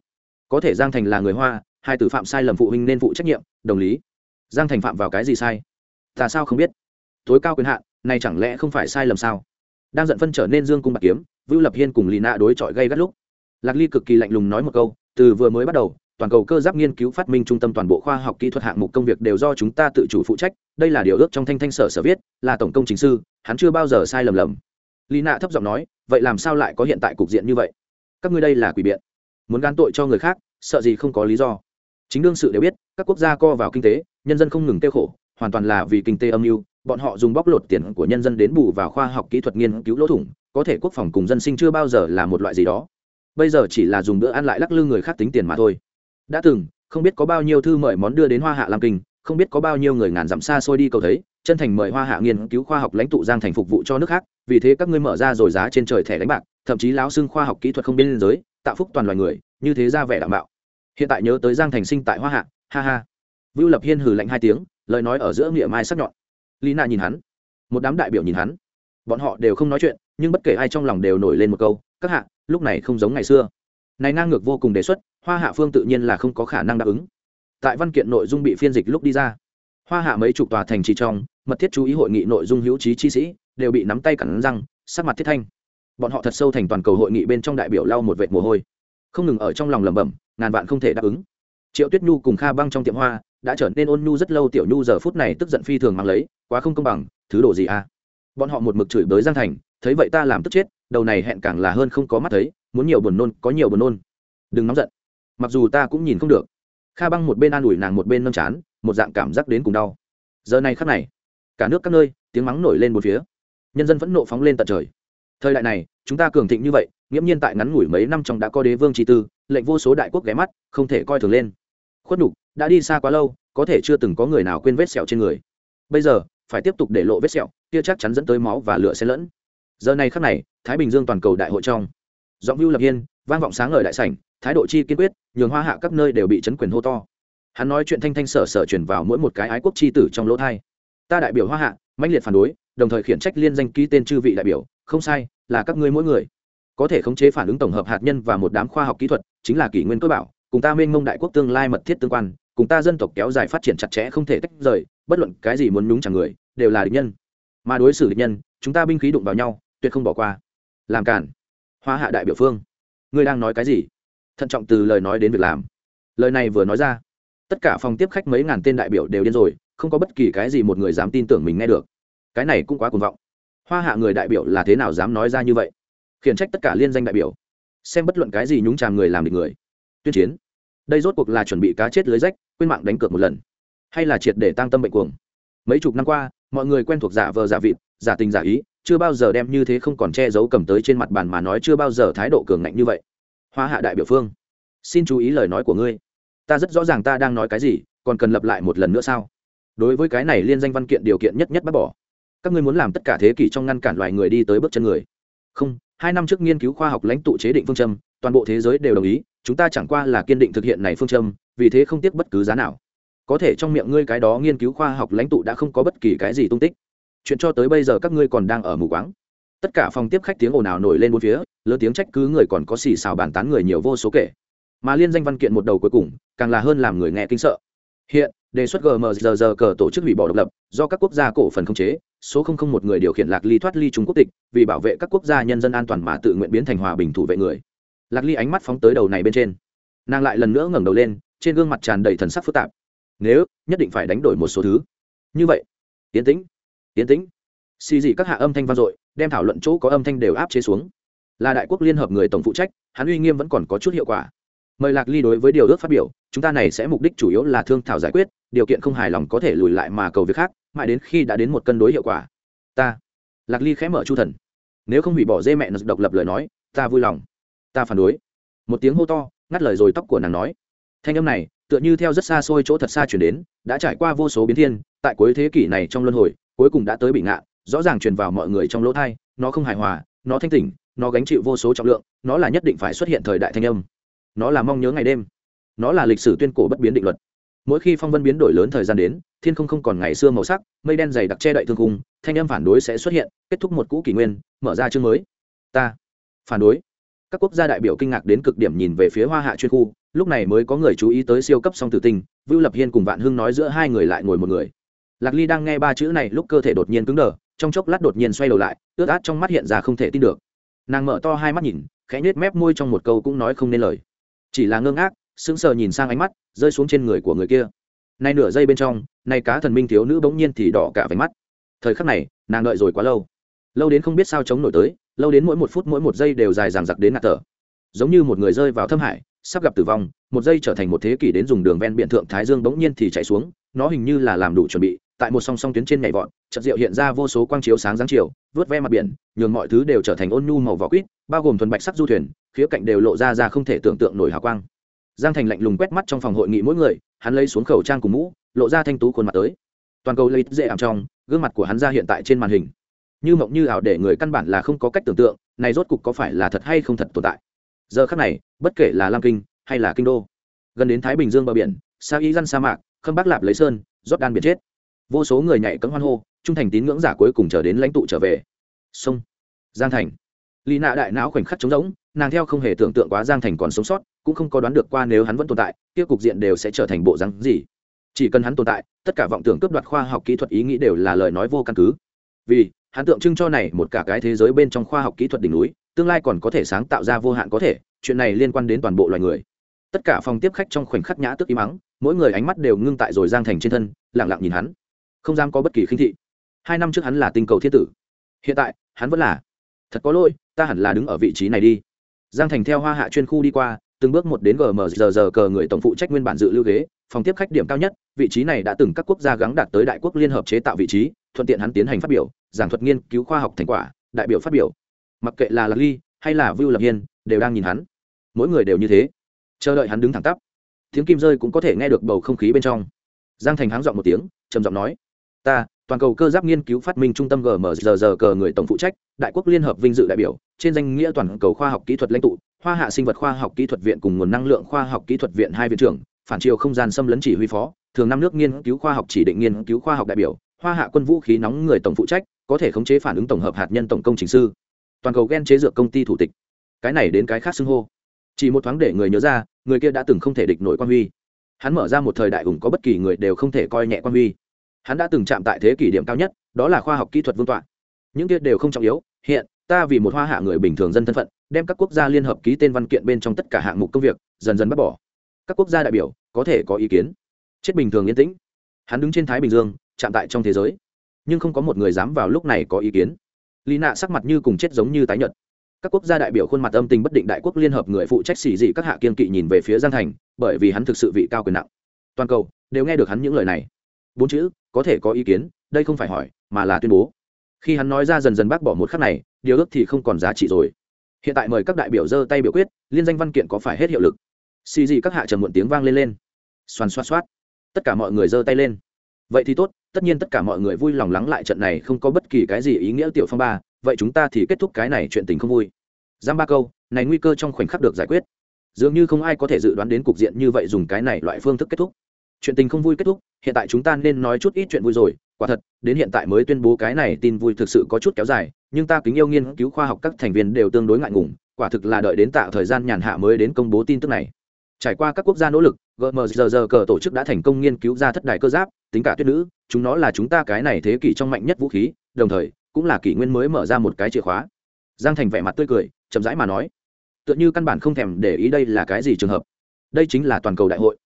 Có thể giang thành là người hoa, hai tử phạm sai lầm phụ huynh nên phụ trách nhiệm, đồng lý. Giang thành phạm vào cái gì sai? Ta sao không biết? Tối cao quyền hạn, này chẳng lẽ không phải sai lầm sao? Đang giận phân trở nên dương cung bạc kiếm, vưu lập hiên cùng lì nạ đối chọi gây gắt lúc. Lạc ly cực kỳ lạnh lùng nói một câu, từ vừa mới bắt đầu, toàn cầu cơ giáp nghiên cứu phát minh trung tâm toàn bộ khoa học kỹ thuật hạng mục công việc đều do chúng ta tự chủ phụ trách, đây là điều ước trong thanh thanh sở sở viết, là tổng công chính sư, hắn chưa bao giờ sai lầm lầm lý nạ thấp giọng nói, vậy làm sao lại có hiện tại cục diện như vậy? Các ngươi đây là quỷ biện. Muốn gan tội cho người khác, sợ gì không có lý do. Chính đương sự đều biết, các quốc gia co vào kinh tế, nhân dân không ngừng tiêu khổ, hoàn toàn là vì kinh tế âm mưu, bọn họ dùng bóc lột tiền của nhân dân đến bù vào khoa học kỹ thuật nghiên cứu lỗ thủng, có thể quốc phòng cùng dân sinh chưa bao giờ là một loại gì đó. Bây giờ chỉ là dùng bữa ăn lại lắc lư người khác tính tiền mà thôi. Đã từng, không biết có bao nhiêu thư mời món đưa đến hoa hạ lam kinh, không biết có bao nhiêu người ngàn dặm xa xôi đi cầu thấy chân thành mời hoa hạ nghiên cứu khoa học lãnh tụ giang thành phục vụ cho nước khác, vì thế các ngươi mở ra rồi giá trên trời thẻ đánh bạc, thậm chí láo xưng khoa học kỹ thuật không biên giới, tạo phúc toàn loài người, như thế ra vẻ đảm bảo hiện tại nhớ tới giang thành sinh tại hoa hạ, ha ha. Vưu lập hiên hừ lạnh hai tiếng, lời nói ở giữa miệng mai sắc nhọn. Lý na nhìn hắn, một đám đại biểu nhìn hắn. Bọn họ đều không nói chuyện, nhưng bất kể ai trong lòng đều nổi lên một câu, các hạ, lúc này không giống ngày xưa. Này ngang ngược vô cùng đề xuất, hoa hạ phương tự nhiên là không có khả năng đáp ứng. Tại văn kiện nội dung bị phiên dịch lúc đi ra hoa hạ mấy chục tòa thành trì trong, mật thiết chú ý hội nghị nội dung hữu trí chi sĩ, đều bị nắm tay cẳng răng, sắc mặt thiết thanh. Bọn họ thật sâu thành toàn cầu hội nghị bên trong đại biểu lau một vệt mồ hôi. Không ngừng ở trong lòng lẩm bẩm, ngàn vạn không thể đáp ứng. Triệu tuyết nhu cùng kha băng trong tiệm hoa, đã trở nên ôn nhu rất lâu tiểu nhu giờ phút này tức giận phi thường mang lấy, quá không công bằng, thứ đồ gì à? Bọn họ một mực chửi bới giang thành, thấy vậy ta làm tức chết, đầu này hẹn càng là hơn không có mắt thấy, muốn nhiều buồn nôn, có nhiều buồn nôn. Đừng nóng giận, mặc dù ta cũng nhìn không được kha băng một bên an ủi nàng một bên nâm chán, một dạng cảm giác đến cùng đau. Giờ này khắc này, cả nước các nơi, tiếng mắng nổi lên một phía. Nhân dân vẫn nộ phóng lên tận trời. Thời đại này, chúng ta cường thịnh như vậy, nghiễm nhiên tại ngắn ngủi mấy năm trong đã có đế vương tri tư, lệnh vô số đại quốc ghé mắt, không thể coi thường lên. Khuất nhục, đã đi xa quá lâu, có thể chưa từng có người nào quên vết sẹo trên người. Bây giờ, phải tiếp tục để lộ vết sẹo, kia chắc chắn dẫn tới máu và lửa xen lẫn. Giờ này khắc này, thái bình dương toàn cầu đại hội trong. Giọng hưu lập hiên, vang vọng sáng ngời đại sảnh thái độ chi kiên quyết, nhường hoa hạ các nơi đều bị chấn quyền hô to. Hắn nói chuyện thanh thanh sở sở chuyển vào mỗi một cái ái quốc chi tử trong lỗ thai. Ta đại biểu hoa hạ, mãnh liệt phản đối, đồng thời khiển trách liên danh ký tên chư vị đại biểu, không sai, là các ngươi mỗi người. Có thể khống chế phản ứng tổng hợp hạt nhân và một đám khoa học kỹ thuật, chính là kỷ nguyên cơ bảo, cùng ta mênh mông đại quốc tương lai mật thiết tương quan, cùng ta dân tộc kéo dài phát triển chặt chẽ không thể tách rời, bất luận cái gì muốn nhúng chẳng người, đều là địch nhân. Mà đối xử địch nhân, chúng ta binh khí đụng vào nhau, tuyệt không bỏ qua. Làm cản hoa hạ đại biểu phương. Ngươi đang nói cái gì? Thận trọng từ lời nói đến việc làm. Lời này vừa nói ra, tất cả phòng tiếp khách mấy ngàn tên đại biểu đều điên rồi, không có bất kỳ cái gì một người dám tin tưởng mình nghe được. Cái này cũng quá cuồng vọng. Hoa hạ người đại biểu là thế nào dám nói ra như vậy? Khiển trách tất cả liên danh đại biểu. Xem bất luận cái gì nhúng chàm người làm được người. Tuyên chiến. Đây rốt cuộc là chuẩn bị cá chết lưới rách, quên mạng đánh cược một lần. Hay là triệt để tăng tâm bệnh cuồng. Mấy chục năm qua, mọi người quen thuộc giả vờ giả vịt, giả tình giả ý, chưa bao giờ đem như thế không còn che giấu cầm tới trên mặt bàn mà nói chưa bao giờ thái độ cường ngạnh như vậy hoa hạ đại biểu phương. Xin chú ý lời nói của ngươi. Ta rất rõ ràng ta đang nói cái gì, còn cần lập lại một lần nữa sao? Đối với cái này liên danh văn kiện điều kiện nhất nhất bác bỏ. Các ngươi muốn làm tất cả thế kỷ trong ngăn cản loài người đi tới bước chân người. Không, hai năm trước nghiên cứu khoa học lãnh tụ chế định phương châm, toàn bộ thế giới đều đồng ý, chúng ta chẳng qua là kiên định thực hiện này phương châm, vì thế không tiếc bất cứ giá nào. Có thể trong miệng ngươi cái đó nghiên cứu khoa học lãnh tụ đã không có bất kỳ cái gì tung tích. Chuyện cho tới bây giờ các ngươi còn đang ở mù quáng tất cả phòng tiếp khách tiếng ồn ào nổi lên bốn phía, lớn tiếng trách cứ người còn có xì xào bàn tán người nhiều vô số kể. Mà liên danh văn kiện một đầu cuối cùng, càng là hơn làm người nghe kinh sợ. Hiện, đề xuất gmrg cờ tổ chức hủy bỏ độc lập, do các quốc gia cổ phần không chế, số không không một người điều khiển lạc ly thoát ly trung quốc tịch, vì bảo vệ các quốc gia nhân dân an toàn mà tự nguyện biến thành hòa bình thủ vệ người. Lạc ly ánh mắt phóng tới đầu này bên trên. Nàng lại lần nữa ngẩng đầu lên, trên gương mặt tràn đầy thần sắc phức tạp. Nếu, nhất định phải đánh đổi một số thứ. Như vậy. Tiến tĩnh. Tiến tĩnh. Xì dị các hạ âm thanh vang dội đem thảo luận chỗ có âm thanh đều áp chế xuống. Là đại quốc liên hợp người tổng phụ trách, hắn uy nghiêm vẫn còn có chút hiệu quả. Mời lạc ly đối với điều ước phát biểu, chúng ta này sẽ mục đích chủ yếu là thương thảo giải quyết, điều kiện không hài lòng có thể lùi lại mà cầu việc khác, mãi đến khi đã đến một cân đối hiệu quả. Ta. Lạc ly khẽ mở chu thần. Nếu không hủy bỏ dê mẹ độc lập lời nói, ta vui lòng. Ta phản đối. Một tiếng hô to, ngắt lời rồi tóc của nàng nói. Thanh âm này, tựa như theo rất xa xôi chỗ thật xa chuyển đến, đã trải qua vô số biến thiên, tại cuối thế kỷ này trong luân hồi, cuối cùng đã tới bị ngạn rõ ràng truyền vào mọi người trong lỗ thai, nó không hài hòa, nó thanh tỉnh, nó gánh chịu vô số trọng lượng, nó là nhất định phải xuất hiện thời đại thanh âm. Nó là mong nhớ ngày đêm. Nó là lịch sử tuyên cổ bất biến định luật. Mỗi khi phong vân biến đổi lớn thời gian đến, thiên không không còn ngày xưa màu sắc, mây đen dày đặc che đậy thương cung thanh âm phản đối sẽ xuất hiện, kết thúc một cũ kỷ nguyên, mở ra chương mới. Ta phản đối. Các quốc gia đại biểu kinh ngạc đến cực điểm nhìn về phía hoa hạ chuyên khu, lúc này mới có người chú ý tới siêu cấp song tử tinh, vưu lập hiên cùng vạn hưng nói giữa hai người lại ngồi một người lạc ly đang nghe ba chữ này lúc cơ thể đột nhiên cứng đờ, trong chốc lát đột nhiên xoay đầu lại, ướt át trong mắt hiện ra không thể tin được. Nàng mở to hai mắt nhìn, khẽ nhếch mép môi trong một câu cũng nói không nên lời. Chỉ là ngơ ngác, sững sờ nhìn sang ánh mắt rơi xuống trên người của người kia. Nay nửa giây bên trong, nay cá thần minh thiếu nữ bỗng nhiên thì đỏ cả váy mắt. Thời khắc này, nàng đợi rồi quá lâu. Lâu đến không biết sao chống nổi tới, lâu đến mỗi một phút mỗi một giây đều dài dằng dặc đến ngạt thở. Giống như một người rơi vào thâm hải, sắp gặp tử vong, một giây trở thành một thế kỷ đến dùng đường ven biển thượng thái dương bỗng nhiên thì chạy xuống, nó hình như là làm đủ chuẩn bị tại một song song tuyến trên nhảy vọt trận rượu hiện ra vô số quang chiếu sáng dáng chiều vớt ve mặt biển, nhường mọi thứ đều trở thành ôn nhu màu vỏ quýt, bao gồm thuần bạch sắc du thuyền, khía cạnh đều lộ ra ra không thể tưởng tượng nổi hào quang. Giang thành lạnh lùng quét mắt trong phòng hội nghị mỗi người, hắn lấy xuống khẩu trang cùng mũ, lộ ra thanh tú khuôn mặt tới. Toàn cầu lấy dễ ảm trong, gương mặt của hắn ra hiện tại trên màn hình. Như mộng như ảo để người căn bản là không có cách tưởng tượng, này rốt cục có phải là thật hay không thật tồn tại. Giờ khắc này, bất kể là lam kinh hay là kinh đô, gần đến thái bình dương bờ biển, sa y răn sa mạc, khâm bắc lạp lấy sơn rót đan biển chết vô số người nhảy cấm hoan hô, trung thành tín ngưỡng giả cuối cùng chờ đến lãnh tụ trở về. Sông, giang thành. Lý nạ đại não khoảnh khắc trống rỗng, nàng theo không hề tưởng tượng quá giang thành còn sống sót, cũng không có đoán được qua nếu hắn vẫn tồn tại, kia cục diện đều sẽ trở thành bộ rắn gì. Chỉ cần hắn tồn tại, tất cả vọng tưởng cướp đoạt khoa học kỹ thuật ý nghĩ đều là lời nói vô căn cứ. Vì, hắn tượng trưng cho này một cả cái thế giới bên trong khoa học kỹ thuật đỉnh núi, tương lai còn có thể sáng tạo ra vô hạn có thể, chuyện này liên quan đến toàn bộ loài người. Tất cả phòng tiếp khách trong khoảnh khắc nhã tức im mắng mỗi người ánh mắt đều ngưng tại rồi giang thành trên thân lẳng lặng nhìn hắn không dám có bất kỳ khinh thị. Hai năm trước hắn là tinh cầu thiên tử. Hiện tại, hắn vẫn là. Thật có lỗi, ta hẳn là đứng ở vị trí này đi. Giang thành theo hoa hạ chuyên khu đi qua, từng bước một đến gm giờ giờ cờ người tổng phụ trách nguyên bản dự lưu ghế, phòng tiếp khách điểm cao nhất, vị trí này đã từng các quốc gia gắng đạt tới đại quốc liên hợp chế tạo vị trí, thuận tiện hắn tiến hành phát biểu, giảng thuật nghiên cứu khoa học thành quả, đại biểu phát biểu. Mặc kệ là lạc ly hay là vưu lập hiên, đều đang nhìn hắn. Mỗi người đều như thế. Chờ đợi hắn đứng thẳng tắp, tiếng kim rơi cũng có thể nghe được bầu không khí bên trong. Giang thành háng dọn một tiếng, trầm giọng nói ta, toàn cầu cơ giáp nghiên cứu phát minh trung tâm GMRG cờ người tổng phụ trách, đại quốc liên hợp vinh dự đại biểu, trên danh nghĩa toàn cầu khoa học kỹ thuật lãnh tụ, hoa hạ sinh vật khoa học kỹ thuật viện cùng nguồn năng lượng khoa học kỹ thuật viện hai viện trưởng, phản chiều không gian xâm lấn chỉ huy phó, thường năm nước nghiên cứu khoa học chỉ định nghiên cứu khoa học đại biểu, hoa hạ quân vũ khí nóng người tổng phụ trách, có thể khống chế phản ứng tổng hợp hạt nhân tổng công trình sư. Toàn cầu gen chế dược công ty thủ tịch. Cái này đến cái khác xưng hô. Chỉ một thoáng để người nhớ ra, người kia đã từng không thể địch nổi quan huy. Hắn mở ra một thời đại ủng có bất kỳ người đều không thể coi nhẹ quan huy hắn đã từng chạm tại thế kỷ điểm cao nhất, đó là khoa học kỹ thuật vương tọa. Những kia đều không trọng yếu, hiện, ta vì một hoa hạ người bình thường dân thân phận, đem các quốc gia liên hợp ký tên văn kiện bên trong tất cả hạng mục công việc, dần dần bác bỏ. Các quốc gia đại biểu, có thể có ý kiến. Chết bình thường yên tĩnh. Hắn đứng trên thái bình dương, chạm tại trong thế giới. Nhưng không có một người dám vào lúc này có ý kiến. Lý nạ sắc mặt như cùng chết giống như tái nhật các quốc gia đại biểu khuôn mặt âm tình bất định đại quốc liên hợp người phụ trách xỉ dị các hạ kiên kỵ nhìn về phía giang thành, bởi vì hắn thực sự vị cao quyền nặng. Toàn cầu, đều nghe được hắn những lời này bốn chữ, có thể có ý kiến, đây không phải hỏi, mà là tuyên bố. Khi hắn nói ra dần dần bác bỏ một khắc này, điều ước thì không còn giá trị rồi. Hiện tại mời các đại biểu giơ tay biểu quyết, liên danh văn kiện có phải hết hiệu lực? Xì gì các hạ trầm muộn tiếng vang lên lên. Xoàn xoát xoát. Tất cả mọi người giơ tay lên. Vậy thì tốt, tất nhiên tất cả mọi người vui lòng lắng lại trận này không có bất kỳ cái gì ý nghĩa tiểu phong ba, vậy chúng ta thì kết thúc cái này chuyện tình không vui. Giam ba câu, này nguy cơ trong khoảnh khắc được giải quyết. Dường như không ai có thể dự đoán đến cục diện như vậy dùng cái này loại phương thức kết thúc chuyện tình không vui kết thúc, hiện tại chúng ta nên nói chút ít chuyện vui rồi. Quả thật, đến hiện tại mới tuyên bố cái này tin vui thực sự có chút kéo dài, nhưng ta kính yêu nghiên cứu khoa học các thành viên đều tương đối ngại ngùng, quả thực là đợi đến tạo thời gian nhàn hạ mới đến công bố tin tức này. Trải qua các quốc gia nỗ lực gmrg cờ tổ chức đã thành công nghiên cứu ra thất đại cơ giáp, tính cả tuyết nữ, chúng nó là chúng ta cái này thế kỷ trong mạnh nhất vũ khí, đồng thời, cũng là kỷ nguyên mới mở ra một cái chìa khóa. Giang thành vẻ mặt tươi cười, chậm rãi mà nói, tựa như căn bản không thèm để ý đây là cái gì trường hợp. Đây chính là toàn cầu đại hội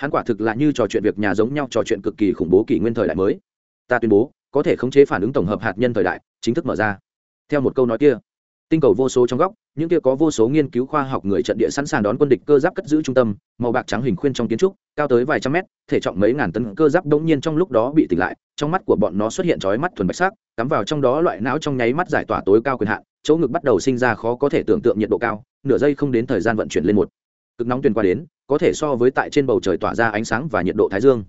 hắn quả thực là như trò chuyện việc nhà giống nhau, trò chuyện cực kỳ khủng bố kỷ nguyên thời đại mới. Ta tuyên bố, có thể khống chế phản ứng tổng hợp hạt nhân thời đại, chính thức mở ra. Theo một câu nói kia, tinh cầu vô số trong góc, những kia có vô số nghiên cứu khoa học người trận địa sẵn sàng đón quân địch cơ giáp cất giữ trung tâm, màu bạc trắng hình khuyên trong kiến trúc, cao tới vài trăm mét, thể trọng mấy ngàn tấn cơ giáp đống nhiên trong lúc đó bị tỉnh lại, trong mắt của bọn nó xuất hiện trói mắt thuần bạch sắc, cắm vào trong đó loại não trong nháy mắt giải tỏa tối cao quyền hạn, chỗ ngực bắt đầu sinh ra khó có thể tưởng tượng nhiệt độ cao, nửa giây không đến thời gian vận chuyển lên một. Cực nóng truyền qua đến có thể so với tại trên bầu trời tỏa ra ánh sáng và nhiệt độ thái dương.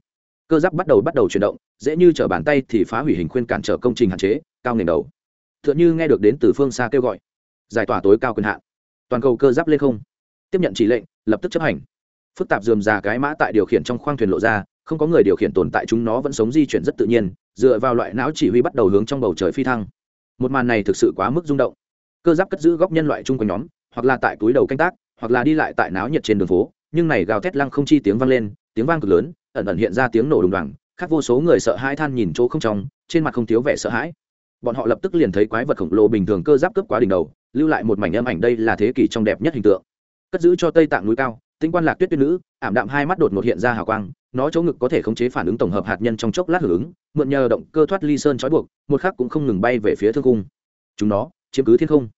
Cơ giáp bắt đầu bắt đầu chuyển động, dễ như t bàn tay thì phá hủy hình khuyên cản trở công trình hạn chế, cao nền đầu. T h ư ợ n như nghe được đến từ phương xa kêu gọi, giải tỏa tối cao quyền hạn. Toàn cầu cơ giáp lên không. Tiếp nhận chỉ lệnh, lập tức chấp hành. Phức tạp dườm già cái mã tại điều khiển trong khoang thuyền lộ ra, không có người điều khiển tồn tại chúng nó vẫn sống di chuyển rất tự nhiên, dựa vào loại não chỉ huy bắt đầu hướng trong bầu trời phi thăng. Một màn này thực sự quá mức rung động. Cơ giáp cất giữ góc nhân loại chung quanh nhóm, hoặc là tại túi đầu canh tác, hoặc là đi lại tại náo nhiệt trên đường phố nhưng này gào thét lăng không chi tiếng vang lên, tiếng vang cực lớn, ẩn ẩn hiện ra tiếng nổ đùng đoàng khác vô số người sợ hãi than nhìn chỗ không trong, trên mặt không thiếu vẻ sợ hãi. Bọn họ lập tức liền thấy quái vật khổng lồ bình thường cơ giáp cướp quá đỉnh đầu, lưu lại một mảnh âm ảnh đây là thế kỷ trong đẹp nhất hình tượng. Cất giữ cho tây tạng núi cao, tinh quan lạc tuyết tuyết nữ, ảm đạm hai mắt đột ngột hiện ra hào quang, nó chỗ ngực có thể khống chế phản ứng tổng hợp hạt nhân trong chốc lát hưởng ứng, mượn nhờ động cơ thoát ly sơn trói buộc, một khắc cũng không ngừng bay về phía thương cung chúng nó, chiếm cứ thiên không.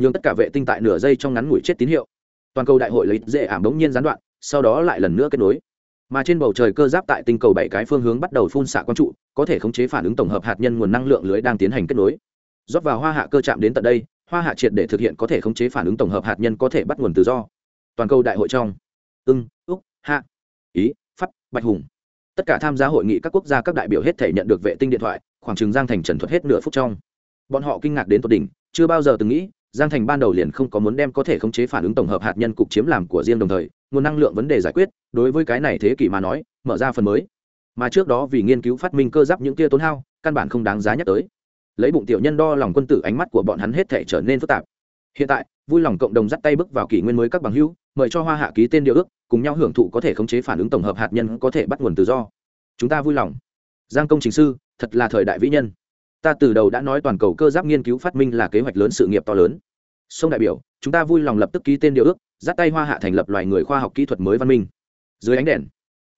Nhường tất cả vệ tinh tại nửa giây trong ngắn ngủi chết tín hiệu toàn cầu đại hội lấy dễ ảm đống nhiên gián đoạn, sau đó lại lần nữa kết nối. Mà trên bầu trời cơ giáp tại tinh cầu bảy cái phương hướng bắt đầu phun xạ quang trụ, có thể khống chế phản ứng tổng hợp hạt nhân nguồn năng lượng lưới đang tiến hành kết nối. Rót vào hoa hạ cơ chạm đến tận đây, hoa hạ triệt để thực hiện có thể khống chế phản ứng tổng hợp hạt nhân có thể bắt nguồn tự do. Toàn cầu đại hội trong. Ưng, úc, hạ. Ý, pháp, bạch hùng. Tất cả tham gia hội nghị các quốc gia các đại biểu hết thể nhận được vệ tinh điện thoại, khoảng chừng giang thành trần thuật hết nửa phút trong. Bọn họ kinh ngạc đến tột đỉnh, chưa bao giờ từng nghĩ giang thành ban đầu liền không có muốn đem có thể khống chế phản ứng tổng hợp hạt nhân cục chiếm làm của riêng đồng thời, nguồn năng lượng vấn đề giải quyết, đối với cái này thế kỷ mà nói, mở ra phần mới. Mà trước đó vì nghiên cứu phát minh cơ giáp những tia tốn hao, căn bản không đáng giá nhắc tới. Lấy bụng tiểu nhân đo lòng quân tử ánh mắt của bọn hắn hết thể trở nên phức tạp. Hiện tại, vui lòng cộng đồng dắt tay bước vào kỷ nguyên mới các bằng hữu, mời cho hoa hạ ký tên điều ước, cùng nhau hưởng thụ có thể khống chế phản ứng tổng hợp hạt nhân có thể bắt nguồn tự do. Chúng ta vui lòng. Giang công chính sư, thật là thời đại vĩ nhân ta từ đầu đã nói toàn cầu cơ giáp nghiên cứu phát minh là kế hoạch lớn sự nghiệp to lớn. Sông đại biểu, chúng ta vui lòng lập tức ký tên điều ước, dắt tay hoa hạ thành lập loài người khoa học kỹ thuật mới văn minh. Dưới ánh đèn,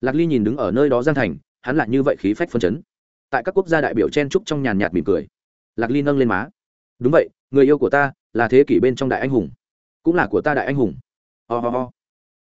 lạc ly nhìn đứng ở nơi đó gian thành, hắn lại như vậy khí phách phân chấn. Tại các quốc gia đại biểu chen trúc trong nhàn nhạt mỉm cười, lạc ly nâng lên má. Đúng vậy, người yêu của ta là thế kỷ bên trong đại anh hùng, cũng là của ta đại anh hùng. Ho、oh、ho、oh.